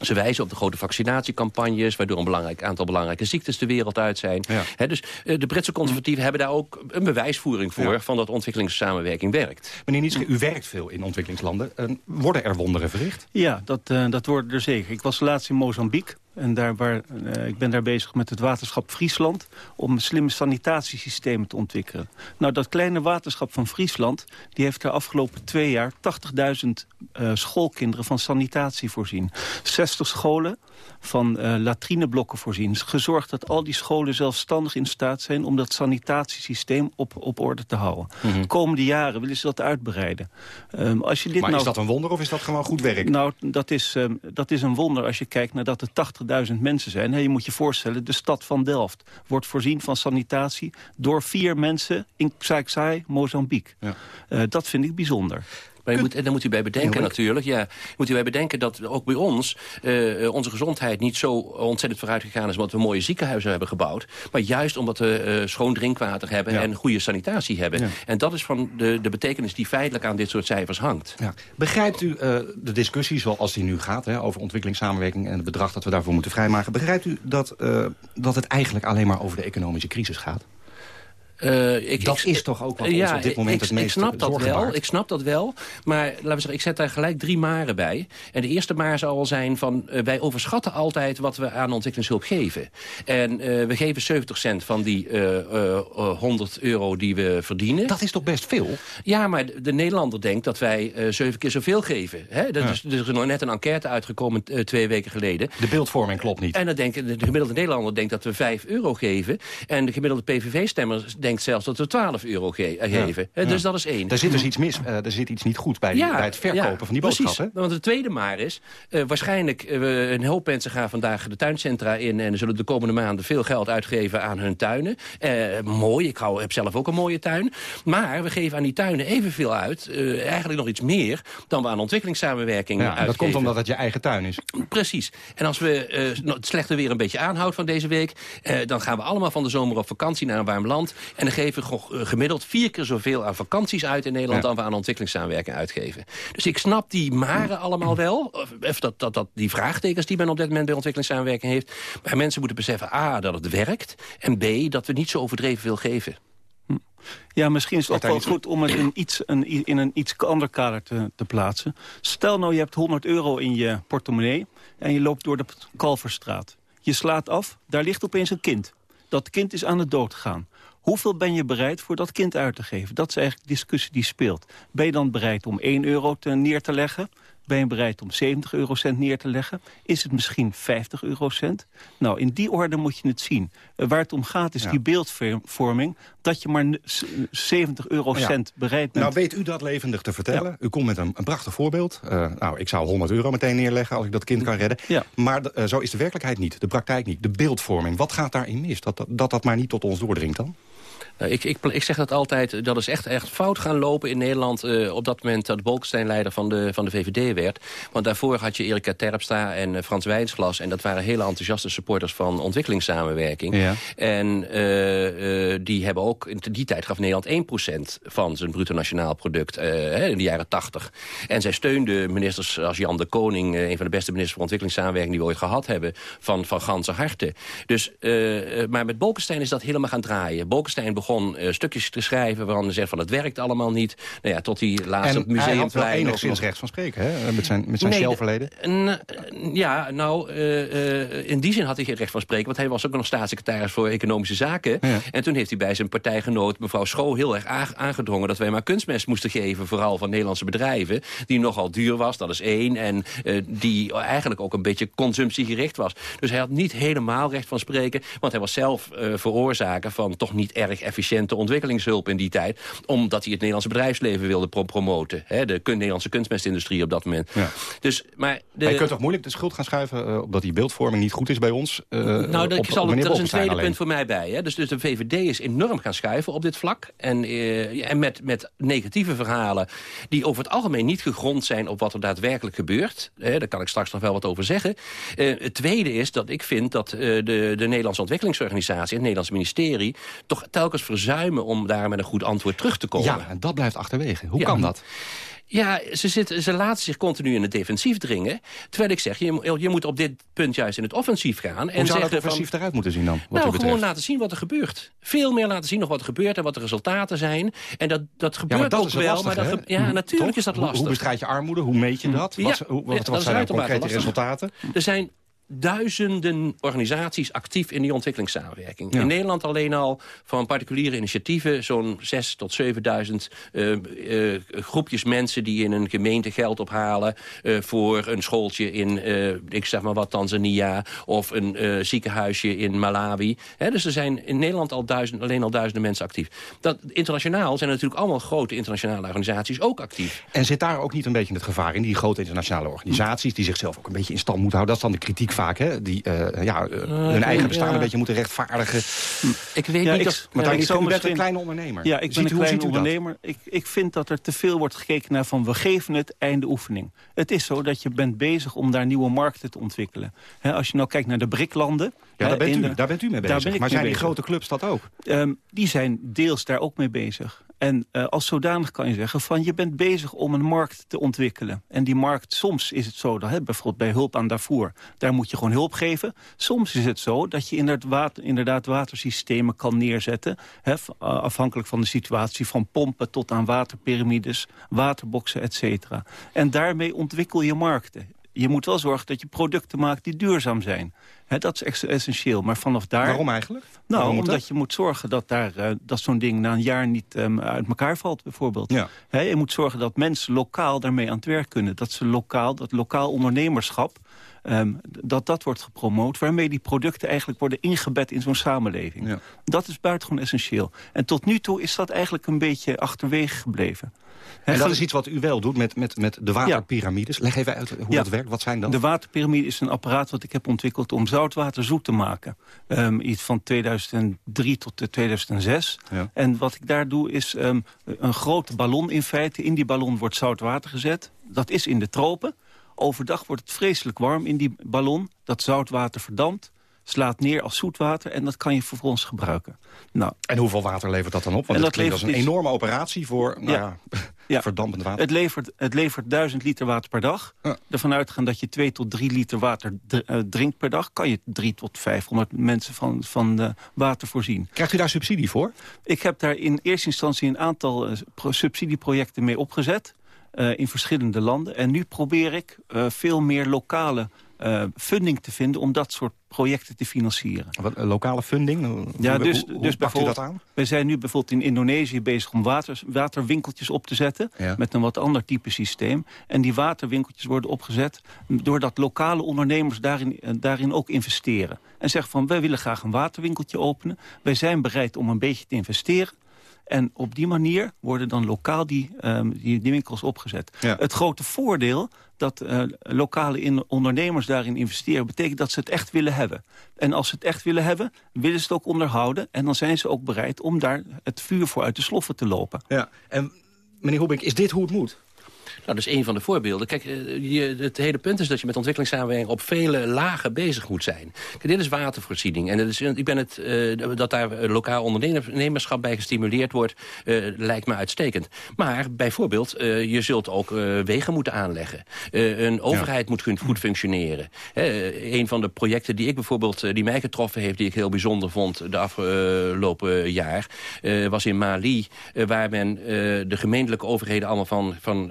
Ze wijzen op de grote vaccinatiecampagnes... waardoor een belangrijk aantal belangrijke ziektes de wereld uit zijn. dus de Britse conservatieven hebben daar ook een bewijsvoering voor... van dat ontwikkelingssamenwerking werkt. Meneer Nietzsche, u werkt veel in ontwikkelingslanden. worden er wonderen verricht? Ja, dat, dat worden er zeker. Ik was laatst in Mozambique. En daar waar, eh, ik ben daar bezig met het waterschap Friesland... om slimme sanitatiesystemen te ontwikkelen. Nou, dat kleine waterschap van Friesland... die heeft de afgelopen twee jaar 80.000 eh, schoolkinderen van sanitatie voorzien. 60 scholen van eh, latrineblokken voorzien. Gezorgd dat al die scholen zelfstandig in staat zijn... om dat sanitatiesysteem op, op orde te houden. Mhm. Komende jaren willen ze dat uitbreiden. Ehm, als je dit maar nou, is dat een wonder of is dat gewoon goed werk? Nou, dat is, ehm, dat is een wonder als je kijkt naar dat de 80 Duizend mensen zijn. Hey, je moet je voorstellen, de stad van Delft wordt voorzien van sanitatie... door vier mensen in Xai Mozambique. Ja. Eh, dat vind ik bijzonder. Maar je moet, en daar moet u bij bedenken natuurlijk. Ja, moet u bij bedenken dat ook bij ons uh, onze gezondheid niet zo ontzettend vooruit gegaan is... omdat we mooie ziekenhuizen hebben gebouwd. Maar juist omdat we uh, schoon drinkwater hebben ja. en goede sanitatie hebben. Ja. En dat is van de, de betekenis die feitelijk aan dit soort cijfers hangt. Ja. Begrijpt u uh, de discussie zoals die nu gaat... Hè, over ontwikkelingssamenwerking en het bedrag dat we daarvoor moeten vrijmaken... begrijpt u dat, dat het eigenlijk, alleen maar over de economische crisis gaat? Uh, ik, dat ik, is toch ook wat ja, ons op dit moment ik, het meest ik snap dat wel. baart. Ik snap dat wel. Maar laten we zeggen, ik zet daar gelijk drie maren bij. En de eerste maar zal al zijn van... Uh, wij overschatten altijd wat we aan ontwikkelingshulp geven. En uh, we geven 70 cent van die 100 euro die we verdienen. Dat is toch best veel? Ja, maar de, de Nederlander denkt dat wij zeven keer zoveel geven. Hè? Dat Ja. is, er is nog net een enquête uitgekomen twee weken geleden. De beeldvorming klopt niet. En dan denken, de gemiddelde Nederlander denkt dat we 5 euro geven. En de gemiddelde PVV-stemmer denkt zelfs dat we 12 euro ge eh, geven. Hè, Ja. Dus dat is één. Daar zit dus iets mis, eh, daar zit iets niet goed bij, die- bij het verkopen van die precies. boodschap. Hè? Want het tweede maar is, eh, waarschijnlijk eh, een hoop mensen gaan vandaag de tuincentra in... en zullen de komende maanden veel geld uitgeven aan hun tuinen. Eh, mooi, ik hou, heb zelf ook een mooie tuin. Maar we geven aan die tuinen evenveel uit, eh, eigenlijk nog iets meer... dan we aan ontwikkelingssamenwerking Ja, dat komt omdat het je eigen tuin is. Precies. En als we eh, het slechte weer een beetje aanhoudt van deze week... eh, dan gaan we allemaal van de zomer op vakantie naar een warm land. En dan geven we gewoon, eh, gemiddeld vier keer zoveel aan vakanties uit in Nederland... Ja. dan we aan ontwikkelingssamenwerking uitgeven. Dus ik snap die maren allemaal wel. Of, of dat, dat, dat, die vraagtekens die men op dit moment bij ontwikkelingssamenwerking heeft. Maar mensen moeten beseffen, A, dat het werkt. En B, dat we niet zo overdreven veel geven. Ja, misschien is het ook wel goed om het in, iets, een, in een iets ander kader te, te plaatsen. Stel nou, je hebt 100 euro in je portemonnee en je loopt door de Kalverstraat. Je slaat af, daar ligt opeens een kind. Dat kind is aan de dood gegaan. Hoeveel ben je bereid voor dat kind uit te geven? Dat is eigenlijk de discussie die speelt. Ben je dan bereid om 1 euro te, neer te leggen? Ben je bereid om 70 eurocent neer te leggen? Is het misschien 50 eurocent? Nou, in die orde moet je het zien. Eh, waar het om gaat is Ja. die beeldvorming... dat je maar n- s- 70 eurocent bereid bent. Nou, weet u dat levendig te vertellen? U komt met een, een prachtig voorbeeld. Eh, nou, ik zou 100 euro meteen neerleggen als ik dat kind kan redden. Maar eh, zo is de werkelijkheid niet, de praktijk niet. De beeldvorming, wat gaat daarin mis? Dat dat, dat, dat maar niet tot ons doordringt dan? Nou, ik, ik, ik zeg dat altijd, dat is echt, echt fout gaan lopen in Nederland... eh, op dat moment dat Bolkestein leider van de, van de VVD werd. Want daarvoor had je Erika Terpstra en eh, Frans Wijnsglas... en dat waren hele enthousiaste supporters van ontwikkelingssamenwerking. Ja. En eh, eh, die hebben ook, in die tijd gaf Nederland 1% van zijn bruto nationaal product... eh, in de jaren 80. En zij steunde ministers als Jan de Koning... eh, een van de beste ministers voor ontwikkelingssamenwerking... die we ooit gehad hebben, van, van ganse harte. Dus, eh, eh, maar met Bolkestein is dat helemaal gaan draaien. Bolkestein begon begon uh, stukjes te schrijven... waarvan hij zegt van het werkt allemaal niet. Nou ja, tot die laatste en op Museumplein... hij had enigszins rechts van spreken, hè? Met zijn, met zijn Nee, ja, nou, eh, eh, in die zin had hij geen recht van spreken... want hij was ook nog staatssecretaris voor Economische Zaken. En toen heeft hij bij zijn partijgenoot mevrouw Schoo heel erg aang- aangedrongen... dat wij maar kunstmest moesten geven, vooral van Nederlandse bedrijven... die nogal duur was, dat is één... en eh, die eigenlijk ook een beetje consumptiegericht was. Dus hij had niet helemaal recht van spreken... want hij was zelf eh, veroorzaker van toch niet erg efficiënte ontwikkelingshulp in die tijd... omdat hij het Nederlandse bedrijfsleven wilde pro- promoten. Hè, de Nederlandse kunstmestindustrie op dat moment. Dus, maar de, Maar je kunt toch moeilijk de schuld gaan schuiven... eh, omdat die beeldvorming niet goed is bij ons? eh, nou, dat op, zal, op is een tweede alleen. punt voor mij bij. Hè? Dus, dus de VVD is enorm gaan schuiven op dit vlak. En, eh, ja, en met, met negatieve verhalen die over het algemeen niet gegrond zijn... op wat er daadwerkelijk gebeurt. Hè? Daar kan ik straks nog wel wat over zeggen. Het tweede is dat ik vind dat de, de Nederlandse ontwikkelingsorganisatie... en het Nederlandse ministerie toch telkens verzuimen... om daar met een goed antwoord terug te komen. Ja, en dat blijft achterwege. Hoe Ja. kan dat? Ja, ze, zitten, ze laten zich continu in het defensief dringen. Terwijl ik zeg, je, je moet op dit punt juist in het offensief gaan. Hoe en zou dat zeggen offensief van, eruit moeten zien dan? Wat nou, gewoon laten zien wat er gebeurt. Veel meer laten zien nog wat er gebeurt en wat de resultaten zijn. En dat, dat Ja, gebeurt dat ook het wel. lastig, maar dat, ja, Hm, natuurlijk toch? is dat Hoe- lastig. Hoe bestrijd je armoede? Hoe meet je dat? Ja, Wat, hoe, wat, dat wat zijn uitermate concrete resultaten? Er zijn duizenden organisaties actief in die ontwikkelingssamenwerking. Ja. In Nederland alleen al van particuliere initiatieven... zo'n 6 tot 7000 eh, eh, groepjes mensen die in een gemeente geld ophalen... eh, voor een schooltje in, ik zeg maar wat, Tanzania... of een ziekenhuisje in Malawi. Dus er zijn in Nederland al duizend, alleen al duizenden mensen actief. Dat, internationaal zijn natuurlijk allemaal grote internationale organisaties ook actief. En zit daar ook niet een beetje het gevaar in? Die grote internationale organisaties die zichzelf ook een beetje in stand moeten houden. Dat is dan de kritiek vaak, hè? Die eh, ja, eh, hun eigen bestaan ja. een beetje moeten rechtvaardigen. Ik weet Ja, niet ik- of... Maar ja, ik u bent misschien- een kleine ondernemer. Ja, ik Ziet ben een hoe kleine ziet u dat? ondernemer. Ik, ik vind dat er te veel wordt gekeken naar van we geven het einde oefening. Het is zo dat je bent bezig om daar nieuwe markten te ontwikkelen. Hè, als je nou kijkt naar de BRIC-landen... Ja, daar bent, u, de- daar bent u mee daar bezig. ben ik maar mee zijn die bezig. grote clubs dat ook? Ehm, die zijn deels daar ook mee bezig. En eh, als zodanig kan je zeggen van je bent bezig om een markt te ontwikkelen. En die markt, soms is het zo, dat, hè, bijvoorbeeld bij hulp aan Darfur... daar moet je gewoon hulp geven. Soms is het zo dat je inderdaad, water, inderdaad watersystemen kan neerzetten... Hè, eh, afhankelijk van de situatie, van pompen tot aan waterpyramides... waterboksen, et cetera. En daarmee ontwikkel je markten. Je moet wel zorgen dat je producten maakt die duurzaam zijn. Hè, dat is essentieel. Maar vanaf daar... Waarom eigenlijk? Nou, Waarom omdat dat? je moet zorgen dat, daar, eh, dat zo'n ding na een jaar niet ehm, uit elkaar valt, bijvoorbeeld. Ja. Hè, je moet zorgen dat mensen lokaal daarmee aan het werk kunnen. Dat ze lokaal, dat lokaal ondernemerschap, ehm, dat dat wordt gepromoot... waarmee die producten eigenlijk worden ingebed in zo'n samenleving. Ja. Dat is buitengewoon essentieel. En tot nu toe is dat eigenlijk een beetje achterwege gebleven. Hè, En dat is iets wat u wel doet met, met, met de waterpyramides. Leg even uit hoe Ja. dat werkt. Wat zijn dat? De waterpyramide is een apparaat wat ik heb ontwikkeld om zoutwater zoet te maken. Ehm, iets van 2003 tot eh, 2006. Ja. En wat ik daar doe is ehm, een grote ballon in feite. In die ballon wordt zout water gezet. Dat is in de tropen. Overdag wordt het vreselijk warm in die ballon. Dat zoutwater verdampt, slaat neer als zoetwater... en dat kan je vervolgens gebruiken. Nou, En hoeveel water levert dat dan op? Want dat dat klinkt als een iets- enorme operatie voor nou ja. Ja. verdampend water. Het levert, het levert 1000 liter water per dag. Ja. Ervan uitgaan dat je 2 tot 3 liter water eh, drinkt per dag... kan je 3 tot 500 mensen van, van water voorzien. Krijgt u daar subsidie voor? Ik heb daar in eerste instantie een aantal eh, pro- subsidieprojecten mee opgezet... eh, in verschillende landen. En nu probeer ik eh, veel meer lokale eh, funding te vinden... om dat soort projecten te financieren. Wat, lokale funding? Ja, dus, hoe, hoe dus u dat bijvoorbeeld, aan? wij zijn nu bijvoorbeeld in Indonesië bezig om water, waterwinkeltjes op te zetten. Ja. Met een wat ander type systeem. En die waterwinkeltjes worden opgezet doordat lokale ondernemers daarin, daarin ook investeren. En zeggen van wij willen graag een waterwinkeltje openen. Wij zijn bereid om een beetje te investeren. En op die manier worden dan lokaal die, ehm, die, die winkels opgezet. Ja. Het grote voordeel dat eh, lokale in- ondernemers daarin investeren... betekent dat ze het echt willen hebben. En als ze het echt willen hebben, willen ze het ook onderhouden... en dan zijn ze ook bereid om daar het vuur voor uit de sloffen te lopen. Ja. En meneer Hoebink, is dit hoe het moet? Nou, dat is een van de voorbeelden. Kijk, eh, je, het hele punt is dat je met ontwikkelingssamenwerking op vele lagen bezig moet zijn. Kijk, dit is watervoorziening. En het is, ik ben het, uh, dat daar lokaal ondernemerschap bij gestimuleerd wordt, uh, lijkt me uitstekend. Maar bijvoorbeeld, je zult ook wegen moeten aanleggen. een overheid moet goed functioneren. een van de projecten die ik bijvoorbeeld, die mij getroffen heeft, die ik heel bijzonder vond de afgelopen jaar, was in Mali, waar men de gemeentelijke overheden allemaal van, van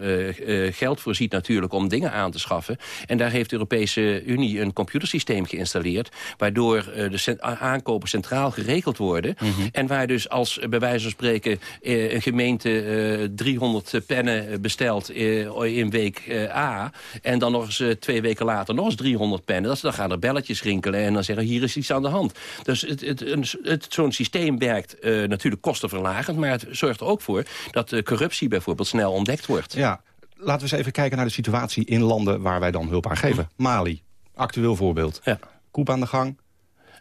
geld voorziet natuurlijk om dingen aan te schaffen. En daar heeft de Europese Unie een computersysteem geïnstalleerd... waardoor uh, de aankopen centraal geregeld worden. Mhm. En waar dus als bij wijze van spreken een gemeente 300 pennen bestelt in week A... en dan nog eens twee weken later nog eens 300 pennen... dan gaan er belletjes rinkelen en dan zeggen hier is iets aan de hand. Dus het, het, het, zo'n systeem werkt natuurlijk kostenverlagend... maar het zorgt er ook voor dat corruptie bijvoorbeeld snel ontdekt wordt. Ja, laten we eens even kijken naar de situatie in landen waar wij dan hulp aan geven. Mali, actueel voorbeeld. Ja. Koep aan de gang,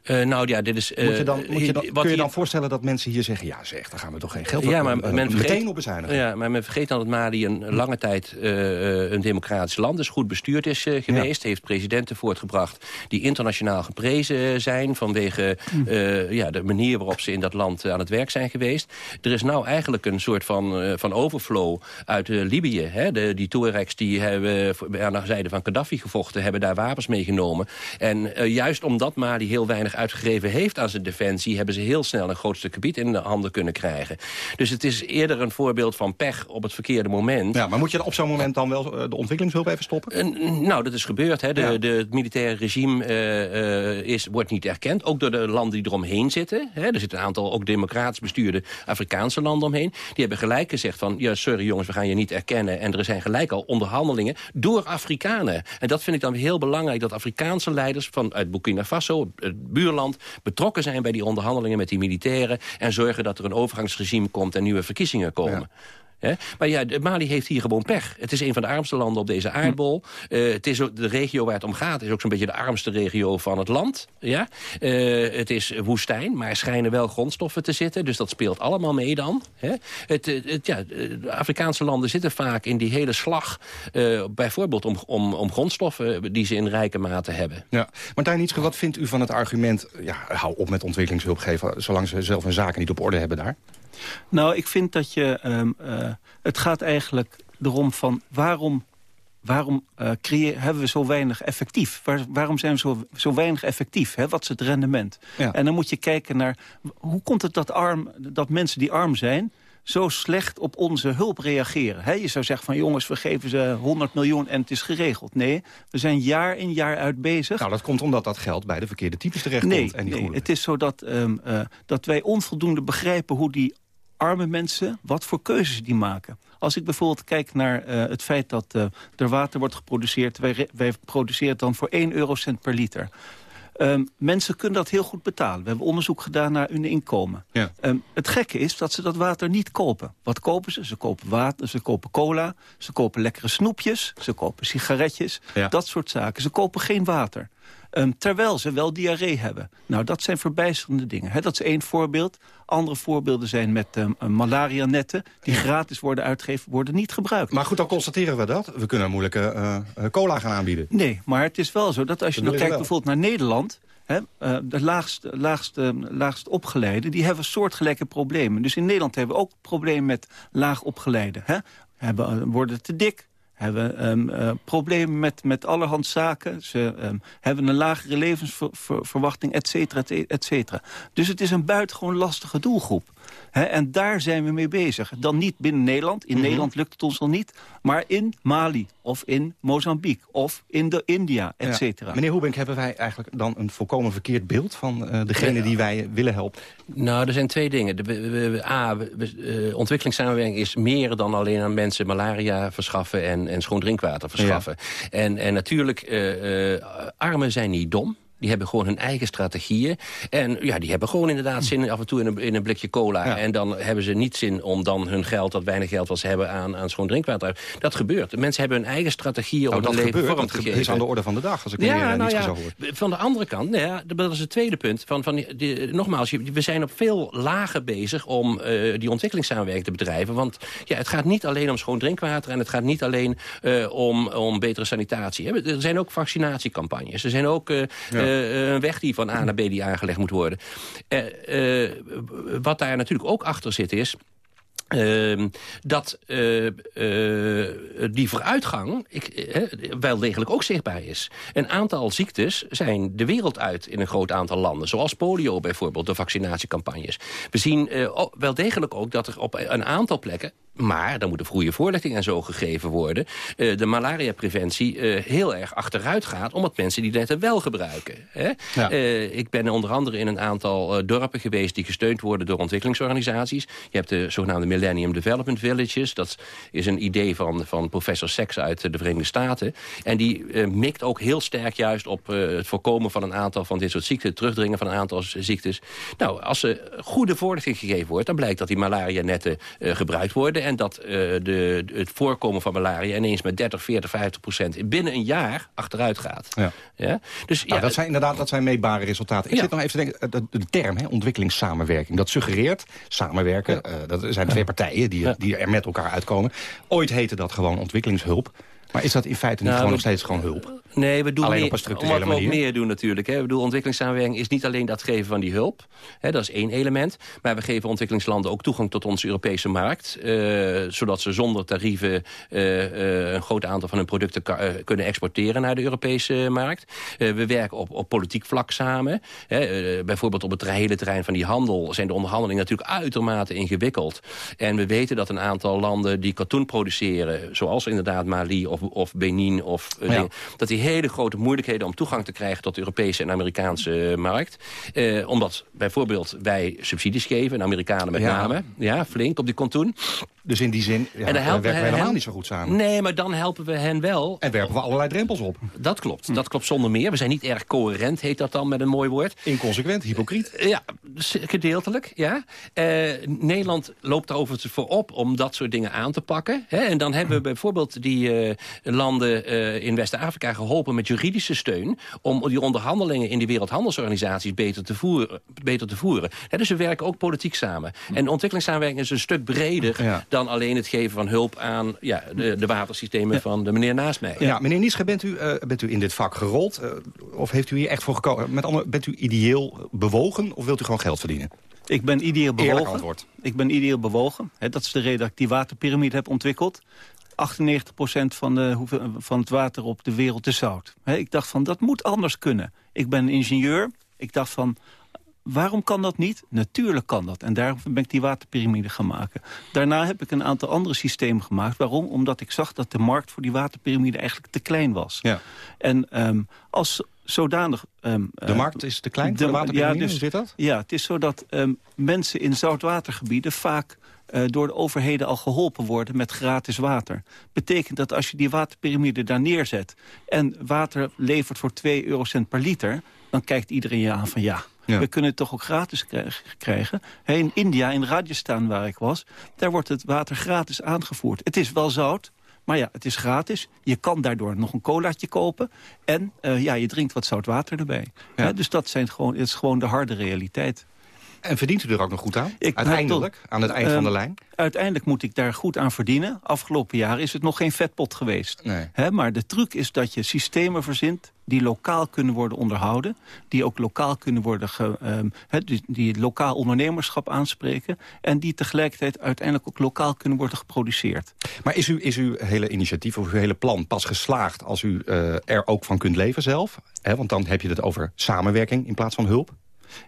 uh, nou ja, dit is... Uh, moet je dan, moet je dan, kun je dan voorstellen dat mensen hier zeggen... ja zeg, daar gaan we toch geen geld ja, maar uh, men vergeet, meteen op bezuinigen? Ja, maar men vergeet dan dat Mali een lange tijd een democratisch land is... goed bestuurd is geweest. Heeft presidenten voortgebracht die internationaal geprezen zijn... vanwege hm. ja, de manier waarop ze in dat land aan het werk zijn geweest. Er is nou eigenlijk een soort van, van overflow uit Libië. Hè? De, die Touaregs die hebben aan de zijde van Gaddafi gevochten... hebben daar wapens meegenomen. En juist omdat Mali heel weinig uitgegeven heeft aan zijn defensie... hebben ze heel snel een groot stuk gebied in de handen kunnen krijgen. Dus het is eerder een voorbeeld van pech op het verkeerde moment. Ja, maar moet je op zo'n moment dan wel eh, de ontwikkelingshulp even stoppen? nou, dat is gebeurd. Hè. De, de, het militaire regime uh, is, wordt niet erkend. Ook door de landen die eromheen zitten. Hè. Er zitten een aantal ook democratisch bestuurde Afrikaanse landen omheen. Die hebben gelijk gezegd van... ja, sorry jongens, we gaan je niet erkennen. En er zijn gelijk al onderhandelingen door Afrikanen. En dat vind ik dan heel belangrijk. Dat Afrikaanse leiders vanuit Burkina Faso, het buur buurland betrokken zijn bij die onderhandelingen met die militairen... en zorgen dat er een overgangsregime komt en nieuwe verkiezingen komen. Maar ja, Mali heeft hier gewoon pech. Het is een van de armste landen op deze aardbol. Uh, het is ook, de regio waar het om gaat is ook zo'n beetje de armste regio van het land. Ja? Uh, het is woestijn, maar er schijnen wel grondstoffen te zitten. Dus dat speelt allemaal mee dan. Hè? Het, het, ja, de Afrikaanse landen zitten vaak in die hele slag... Uh, bijvoorbeeld om, om, om grondstoffen die ze in rijke mate hebben. Ja. Martijn Nietzsche, wat vindt u van het argument... Ja, hou op met ontwikkelingshulp geven... zolang ze zelf hun zaken niet op orde hebben daar? Nou, ik vind dat je... Um, uh, het gaat eigenlijk erom van waarom waarom uh, hebben we zo weinig effectief? Waar, waarom zijn we zo, zo weinig effectief? Hè? Wat is het rendement? Ja. En dan moet je kijken naar... hoe komt het dat, arm, dat mensen die arm zijn zo slecht op onze hulp reageren. He, je zou zeggen van jongens, we geven ze 100 miljoen en het is geregeld. Nee, we zijn jaar in jaar uit bezig. Nou, dat komt omdat dat geld bij de verkeerde types terechtkomt. Nee, en nee het is zo dat, um, uh, dat wij onvoldoende begrijpen hoe die arme mensen, wat voor keuzes die maken. Als ik bijvoorbeeld kijk naar uh, het feit dat uh, er water wordt geproduceerd... wij, wij produceren dan voor 1 eurocent per liter. Um, mensen kunnen dat heel goed betalen. We hebben onderzoek gedaan naar hun inkomen. Ja. Um, het gekke is dat ze dat water niet kopen. Wat kopen ze? Ze kopen water, ze kopen cola, ze kopen lekkere snoepjes, ze kopen sigaretjes, ja. dat soort zaken. Ze kopen geen water. Um, terwijl ze wel diarree hebben. Nou, dat zijn verbijsterende dingen. He, dat is één voorbeeld. Andere voorbeelden zijn met um, malaria-netten... die gratis worden uitgegeven, worden niet gebruikt. Maar goed, dan constateren we dat. We kunnen moeilijke uh, cola gaan aanbieden. Nee, maar het is wel zo dat als je dan kijkt bijvoorbeeld naar Nederland... He, de laagste, laagste, laagst opgeleiden, die hebben soortgelijke problemen. Dus in Nederland hebben we ook problemen met laag opgeleiden. Hè? Hebben, worden te dik, hebben um, uh, problemen met, met allerhand zaken. Ze um, hebben een lagere levensverwachting, et cetera, et cetera. Dus het is een buitengewoon lastige doelgroep en daar zijn we mee bezig. Dan niet binnen Nederland. In mhm. Nederland lukt het ons al niet. Maar in Mali of in Mozambique of in de India, et cetera. Meneer Hoebenk, hebben wij eigenlijk dan een volkomen verkeerd beeld... van uh, degene die wij willen helpen? Nou, er zijn twee dingen. De, A, uh, ontwikkelingssamenwerking is meer dan alleen aan mensen malaria verschaffen... en, en schoon drinkwater verschaffen. En, en natuurlijk, uh, armen zijn niet dom. Die hebben gewoon hun eigen strategieën. En ja, die hebben gewoon inderdaad zin af en toe in een, in een blikje cola. En dan hebben ze niet zin om dan hun geld, dat weinig geld wat ze hebben, aan, aan schoon drinkwater. Dat gebeurt. Mensen hebben hun eigen strategieën Nou, om dat hun leven gebeurt, vorm dat te geven. is aan de orde van de dag, als ik ja, meer, eh, nou niets ja, zo hoor. Van de andere kant, nou ja, dat is het tweede punt. Van, van die, die- nogmaals, we zijn op veel lagen bezig om eh, die ontwikkelingssamenwerking te bedrijven. Want ja, het gaat niet alleen om schoon drinkwater... en het gaat niet alleen eh, om, om betere sanitatie. hè. Er zijn ook vaccinatiecampagnes. Er zijn ook een weg die van A naar B die aangelegd moet worden. Eh, eh, wat daar natuurlijk ook achter zit is... Ehm, dat eh, eh, die vooruitgang ik, eh, wel degelijk ook zichtbaar is. Een aantal ziektes zijn de wereld uit in een groot aantal landen. Zoals polio bijvoorbeeld, de vaccinatiecampagnes. We zien eh, wel degelijk ook dat er op een aantal plekken... maar dan moet er goede voorlichting en zo gegeven worden... eh, de malariapreventie eh, heel erg achteruit gaat... omdat mensen die netten wel gebruiken. Hè? Eh, ik ben onder andere in een aantal dorpen geweest... die gesteund worden door ontwikkelingsorganisaties. Je hebt de zogenaamde Millennium Development Villages. Dat is een idee van, van professor Sachs uit de Verenigde Staten. En die mikt ook heel sterk juist op het voorkomen van een aantal van dit soort ziekten... het terugdringen van een aantal ziektes. Nou, als er goede voorlichting gegeven wordt... dan blijkt dat die malaria-netten gebruikt worden... en dat eh, de, het voorkomen van malaria ineens met 30, 40, 50 procent... binnen een jaar achteruit gaat. Ja. Ja? Dus, Nou, ja, dat zijn inderdaad dat zijn meetbare resultaten. Ik Ja. zit nog even te denken, eh, de, de term hè, ontwikkelingssamenwerking... dat suggereert samenwerken. eh, dat zijn twee partijen die, die er met elkaar uitkomen. Ooit heette dat gewoon ontwikkelingshulp. Maar is dat in feite niet Nou, gewoon we- nog steeds gewoon hulp? Nee, we doen Alleen meer, op een structurele omdat we manier. meer doen natuurlijk. Hè. Ik bedoel, ontwikkelingssamenwerking is niet alleen dat geven van die hulp. Hè, dat is één element. Maar we geven ontwikkelingslanden ook toegang tot onze Europese markt. eh, zodat ze zonder tarieven eh, eh, een groot aantal van hun producten kunnen exporteren naar de Europese markt. We werken op, op politiek vlak samen. Hè, bijvoorbeeld op het hele terrein van die handel zijn de onderhandelingen natuurlijk uitermate ingewikkeld. En we weten dat een aantal landen die katoen produceren, zoals inderdaad Mali of, of Benin of eh, Ja. dat die hele grote moeilijkheden om toegang te krijgen tot de Europese en Amerikaanse eh, markt. Eh, omdat bijvoorbeeld wij subsidies geven, en Amerikanen met Ja. name, ja, flink op die katoen. Dus in die zin ja, En dan werken we helemaal hen- niet zo goed samen. Nee, maar dan helpen we hen wel. En werpen we allerlei drempels op. Dat klopt, dat klopt zonder meer. We zijn niet erg coherent, heet dat dan met een mooi woord. Inconsequent, hypocriet. Eh, Ja, gedeeltelijk, ja. Eh, Nederland loopt er overigens voor op om dat soort dingen aan te pakken. Hè? En dan hebben we bijvoorbeeld die eh, landen in West-Afrika geholpen met juridische steun... om die onderhandelingen in die wereldhandelsorganisaties beter te voeren. Beter te voeren. Hè, dus we werken ook politiek samen. En ontwikkelingssamenwerking is een stuk breder... Ja. Dan alleen het geven van hulp aan ja, de, de watersystemen van de meneer naast mij. Ja, meneer Nietzsche, bent u, eh, bent u in dit vak gerold? eh, of heeft u hier echt voor gekozen? Met andere, bent u ideeel bewogen of wilt u gewoon geld verdienen? Ik ben ideeel bewogen. antwoord. Ik ben ideeel bewogen. Hè, dat is de reden dat ik die waterpyramide heb ontwikkeld. 98% van, de, hoeveel- van het water op de wereld is zout. Hè, ik dacht van, dat moet anders kunnen. Ik ben ingenieur. Ik dacht van, waarom kan dat niet? Natuurlijk kan dat. En daarom ben ik die waterpyramide gaan maken. Daarna heb ik een aantal andere systemen gemaakt. Waarom? Omdat ik zag dat de markt voor die waterpyramide eigenlijk te klein was. Ja. En ehm, als zodanig... ehm, De eh, markt is te klein voor de waterpyramide? Ja, zit dat? Ja, het is zo dat ehm, mensen in zoutwatergebieden vaak eh, door de overheden al geholpen worden met gratis water. Betekent dat als je die waterpyramide daar neerzet en water levert voor 2 eurocent per liter, dan kijkt iedereen je aan van ja, Ja. we kunnen het toch ook gratis krijg- krijgen. In India, in Rajasthan waar ik was, daar wordt het water gratis aangevoerd. Het is wel zout, maar ja, het is gratis. Je kan daardoor nog een colaatje kopen. En eh, ja, je drinkt wat zout water erbij. Dus dat, zijn gewoon, het is gewoon de harde realiteit. En verdient u er ook nog goed aan? Ik- Uiteindelijk, aan het eind van de Ehm, lijn? Uiteindelijk moet ik daar goed aan verdienen. Afgelopen jaar is het nog geen vetpot geweest. Nee. Hè, maar de truc is dat je systemen verzint die lokaal kunnen worden onderhouden. Die ook lokaal kunnen worden, ge, ehm, die, die lokaal ondernemerschap aanspreken. En die tegelijkertijd uiteindelijk ook lokaal kunnen worden geproduceerd. Maar is, u, is uw hele initiatief of uw hele plan pas geslaagd... als u eh, er ook van kunt leven zelf? Hè, want dan heb je het over samenwerking in plaats van hulp.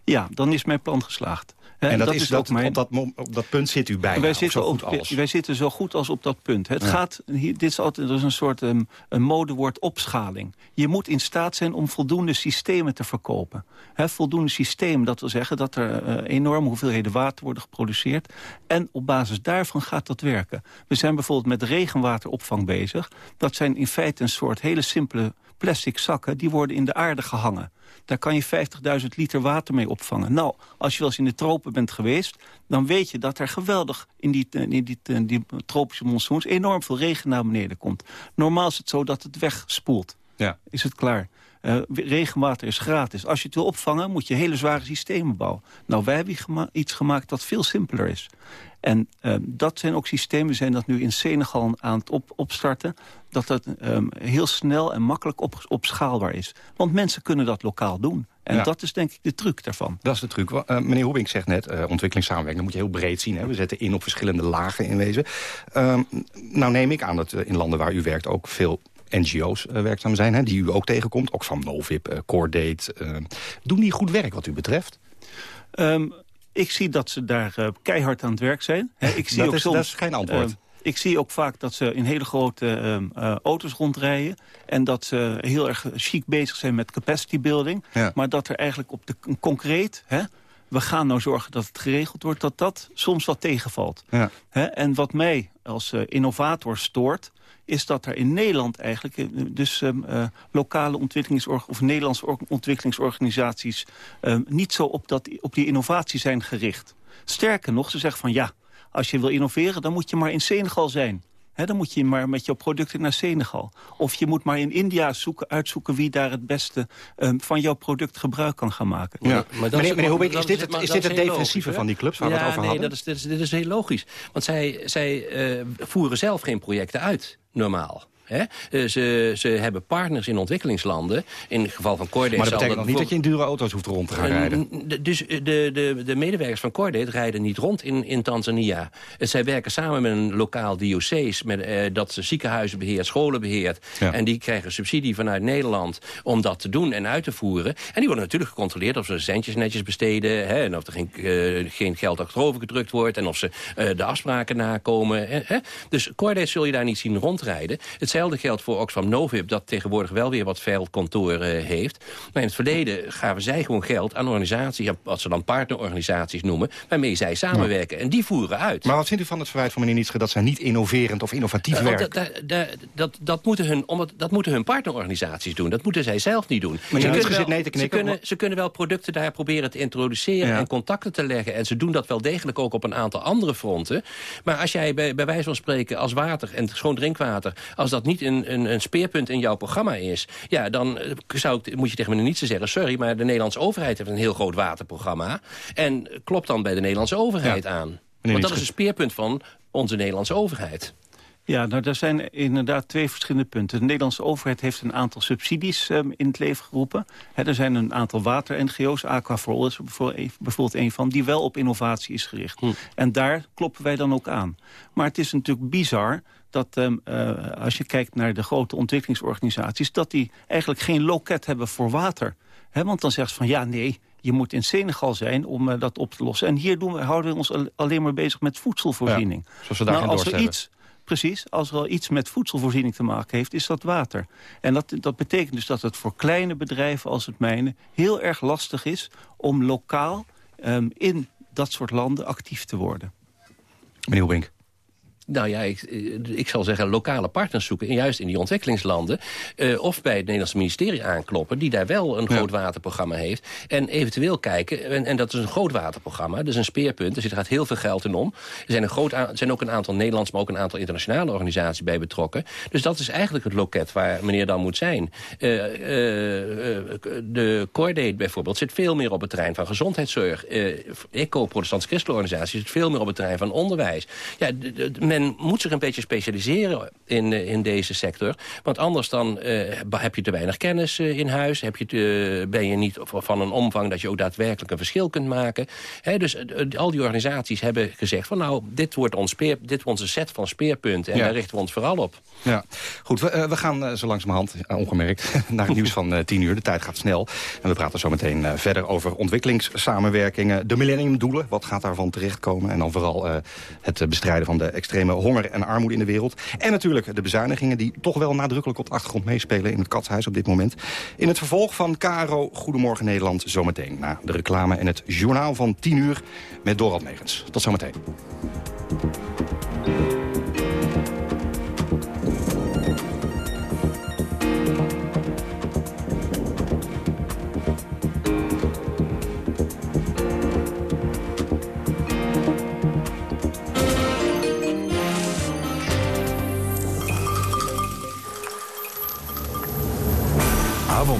Ja, dan is mijn plan geslaagd. En dat, is, dat, ook mijn- op, dat, op dat punt zit u bijna, wij zitten, zo goed op- als. wij zitten zo goed als op dat punt. Het Ja. gaat, hier, dit is altijd is een soort ehm, een modewoord opschaling. Je moet in staat zijn om voldoende systemen te verkopen. Voldoende systemen, dat wil zeggen dat er eh, enorme hoeveelheden water worden geproduceerd. En op basis daarvan gaat dat werken. We zijn bijvoorbeeld met regenwateropvang bezig. Dat zijn in feite een soort hele simpele plastic zakken, die worden in de aarde gehangen. Daar kan je 50.000 liter water mee opvangen. Nou, als je wel eens in de tropen bent geweest... dan weet je dat er geweldig in die, in die, in die tropische monsoons... enorm veel regen naar beneden komt. Normaal is het zo dat het wegspoelt. Ja. Is het klaar. Uh, regenwater is gratis. Als je het wil opvangen, moet je hele zware systemen bouwen. Nou, wij hebben iets gemaakt dat veel simpeler is. En uh, dat zijn ook systemen, we zijn dat nu in Senegal aan het op, opstarten... dat dat um, heel snel en makkelijk op, opschaalbaar is. Want mensen kunnen dat lokaal doen. En Ja. dat is denk ik de truc daarvan. Dat is de truc. Eh, meneer Hoebink zegt net, eh ontwikkelingssamenwerking... dat moet je heel breed zien. Hè? We zetten in op verschillende lagen in wezen. Ehm, nou neem ik aan dat eh, in landen waar u werkt ook veel NGO's eh, werkzaam zijn... Hè, die u ook tegenkomt. Oxfam Novib, eh Cordate. eh, doen die goed werk wat u betreft? Ehm, ik zie dat ze daar keihard aan het werk zijn. Ik zie Dat ook is- soms, dat is geen antwoord. ehm, ik zie ook vaak dat ze in hele grote ehm, eh, auto's rondrijden. En dat ze heel erg chic bezig zijn met capacity building. Ja. Maar dat er eigenlijk op de concreet... Hè, we gaan nou zorgen dat het geregeld wordt... dat dat soms wat tegenvalt. Ja. Hè, en wat mij als innovator stoort is dat er in Nederland eigenlijk... eh, dus ehm, eh, lokale ontwikkelingsorg of Nederlandse or- ontwikkelingsorganisaties... ehm, niet zo op, dat, op die innovatie zijn gericht. Sterker nog, ze zeggen van ja, als je wil innoveren... dan moet je maar in Senegal zijn. Hè, dan moet je maar met je producten naar Senegal. Of je moet maar in India zoeken, uitzoeken wie daar het beste ehm, van jouw product gebruik kan gaan maken. Ja. meneer meneer Hoebink, is dit het, maar is dit het defensieve logisch, van die clubs waar we ja, het over nee, hadden? Dat is, dit, is, dit is heel logisch. Want zij, zij eh, voeren zelf geen projecten uit, normaal. Hè? Eh, ze, ze hebben partners in ontwikkelingslanden. In het geval van Cordate... Maar dat betekent niet dat je in dure auto's hoeft rond te gaan rijden. Eh, n- Dus de, de, de medewerkers van Cordate rijden niet rond in, in Tanzania. Eh, Zij werken samen met een lokaal DOC's... Met, eh, dat ze ziekenhuizen beheert, scholen beheert. Ja. En die krijgen subsidie vanuit Nederland om dat te doen en uit te voeren. En die worden natuurlijk gecontroleerd of ze centjes netjes besteden... Hè, en of er geen, eh, geen geld achterover gedrukt wordt... en of ze eh, de afspraken nakomen. Hè, hè. Dus Cordate zul je daar niet zien rondrijden. Hetzelfde geldt voor Oxfam Novib... dat tegenwoordig wel weer wat veldkantoren heeft. Maar in het verleden gaven zij gewoon geld aan organisaties... wat ze dan partnerorganisaties noemen... waarmee zij samenwerken. En die voeren uit. Maar wat vindt u van het verwijt van meneer Nietzsche... dat zij niet innoverend of innovatief Eh, want werken? dat, dat, dat, dat, moeten hun, omdat, dat moeten hun partnerorganisaties doen. Dat moeten zij zelf niet doen. Maar Ze kunnen, wel, nee te ze, kunnen, ze kunnen wel producten daar proberen te introduceren... Ja. en contacten te leggen. En ze doen dat wel degelijk ook op een aantal andere fronten. Maar als jij bij, bij wijze van spreken als water en schoon drinkwater... als dat niet een, een, een speerpunt in jouw programma is... ja, dan eh, zou ik, moet je tegen meneer Nietzsche zeggen... sorry, maar de Nederlandse overheid heeft een heel groot waterprogramma... en klopt dan bij de Nederlandse overheid aan. Want dat is een speerpunt van onze Nederlandse overheid. Ja, nou, daar zijn inderdaad twee verschillende punten. De Nederlandse overheid heeft een aantal subsidies ehm, in het leven geroepen. Er zijn een aantal water-NGO's, Aqua for All is er bijvoorbeeld- bijvoorbeeld een van... die wel op innovatie is gericht. En daar kloppen wij dan ook aan. Maar het is natuurlijk bizar dat ehm, eh, als je kijkt naar de grote ontwikkelingsorganisaties... dat die eigenlijk geen loket hebben voor water. Want dan zegt ze van ja, nee, je moet in Senegal zijn om eh, dat op te lossen. En hier doen we, houden we ons al- alleen maar bezig met voedselvoorziening. Ja, zoals we daar geen als er hebben. iets Precies, als er al iets met voedselvoorziening te maken heeft, is dat water. En dat, dat betekent dus dat het voor kleine bedrijven als het mijne... heel erg lastig is om lokaal ehm, in dat soort landen actief te worden. Meneer Hoebink. Nou ja, ik, eh, ik zal zeggen lokale partners zoeken. En juist in die ontwikkelingslanden. eh, of bij het Nederlandse ministerie aankloppen. Die daar wel een groot waterprogramma heeft. En eventueel kijken. En, en dat is een groot waterprogramma. Dat is een speerpunt. Er zit gaat heel veel geld in om. Er zijn, een groot er zijn ook een aantal Nederlandse. Maar ook een aantal internationale organisaties bij betrokken. Dus dat is eigenlijk het loket waar meneer dan moet zijn. Eh, de Cordate bijvoorbeeld zit veel meer op het terrein van gezondheidszorg. ECO, protestantse christelijke organisatie, zit veel meer op het terrein van onderwijs. Ja, d- d- men moet zich een beetje specialiseren in, eh, in deze sector. Want anders dan eh, heb je te weinig kennis eh, in huis. Heb je te, ben je niet van een omvang dat je ook daadwerkelijk een verschil kunt maken. Dus al die organisaties hebben gezegd van nou, dit wordt ons, speer, dit wordt onze set van speerpunten. En Ja. daar richten we ons vooral op. Ja, goed. We, we gaan zo langzamerhand, ongemerkt, naar het nieuws van eh, 10 uur. De tijd gaat snel. En we praten zo meteen verder over ontwikkelingssamenwerkingen. De millenniumdoelen, wat gaat daarvan terechtkomen? En dan vooral het bestrijden van de extreme honger en armoede in de wereld. En natuurlijk de bezuinigingen die toch wel nadrukkelijk op de achtergrond meespelen... in het katshuis op dit moment. In het vervolg van KRO Goedemorgen Nederland zometeen. Na de reclame en het journaal van 10 uur met Dorald Megens. Tot zometeen.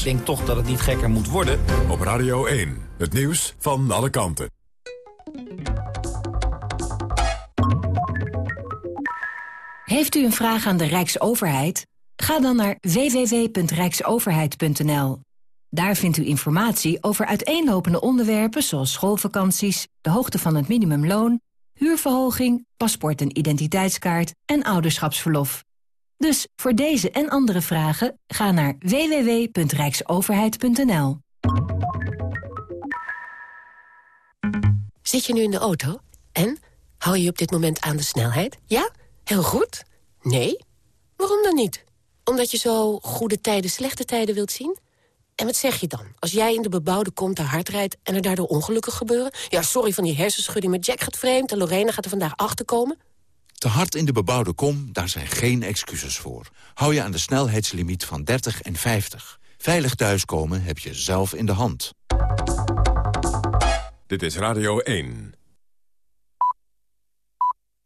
Ik denk toch dat het niet gekker moet worden. Op Radio 1, het nieuws van alle kanten. Heeft u een vraag aan de Rijksoverheid? Ga dan naar www.rijksoverheid.nl. Daar vindt u informatie over uiteenlopende onderwerpen zoals schoolvakanties, de hoogte van het minimumloon, huurverhoging, paspoort en identiteitskaart en ouderschapsverlof. Dus voor deze en andere vragen ga naar www.rijksoverheid.nl. Zit je nu in de auto? En? Hou je op dit moment aan de snelheid? Ja? Heel goed? Nee? Waarom dan niet? Omdat je zo goede tijden, slechte tijden wilt zien? En wat zeg je dan? Als jij in de bebouwde kom te hard rijdt en er daardoor ongelukken gebeuren? Ja, sorry van die hersenschudding met Jack gaat vreemd... en Lorena gaat er vandaag achterkomen. Te hard in de bebouwde kom, daar zijn geen excuses voor. Hou je aan de snelheidslimiet van 30 en 50. Veilig thuiskomen heb je zelf in de hand. Dit is Radio 1.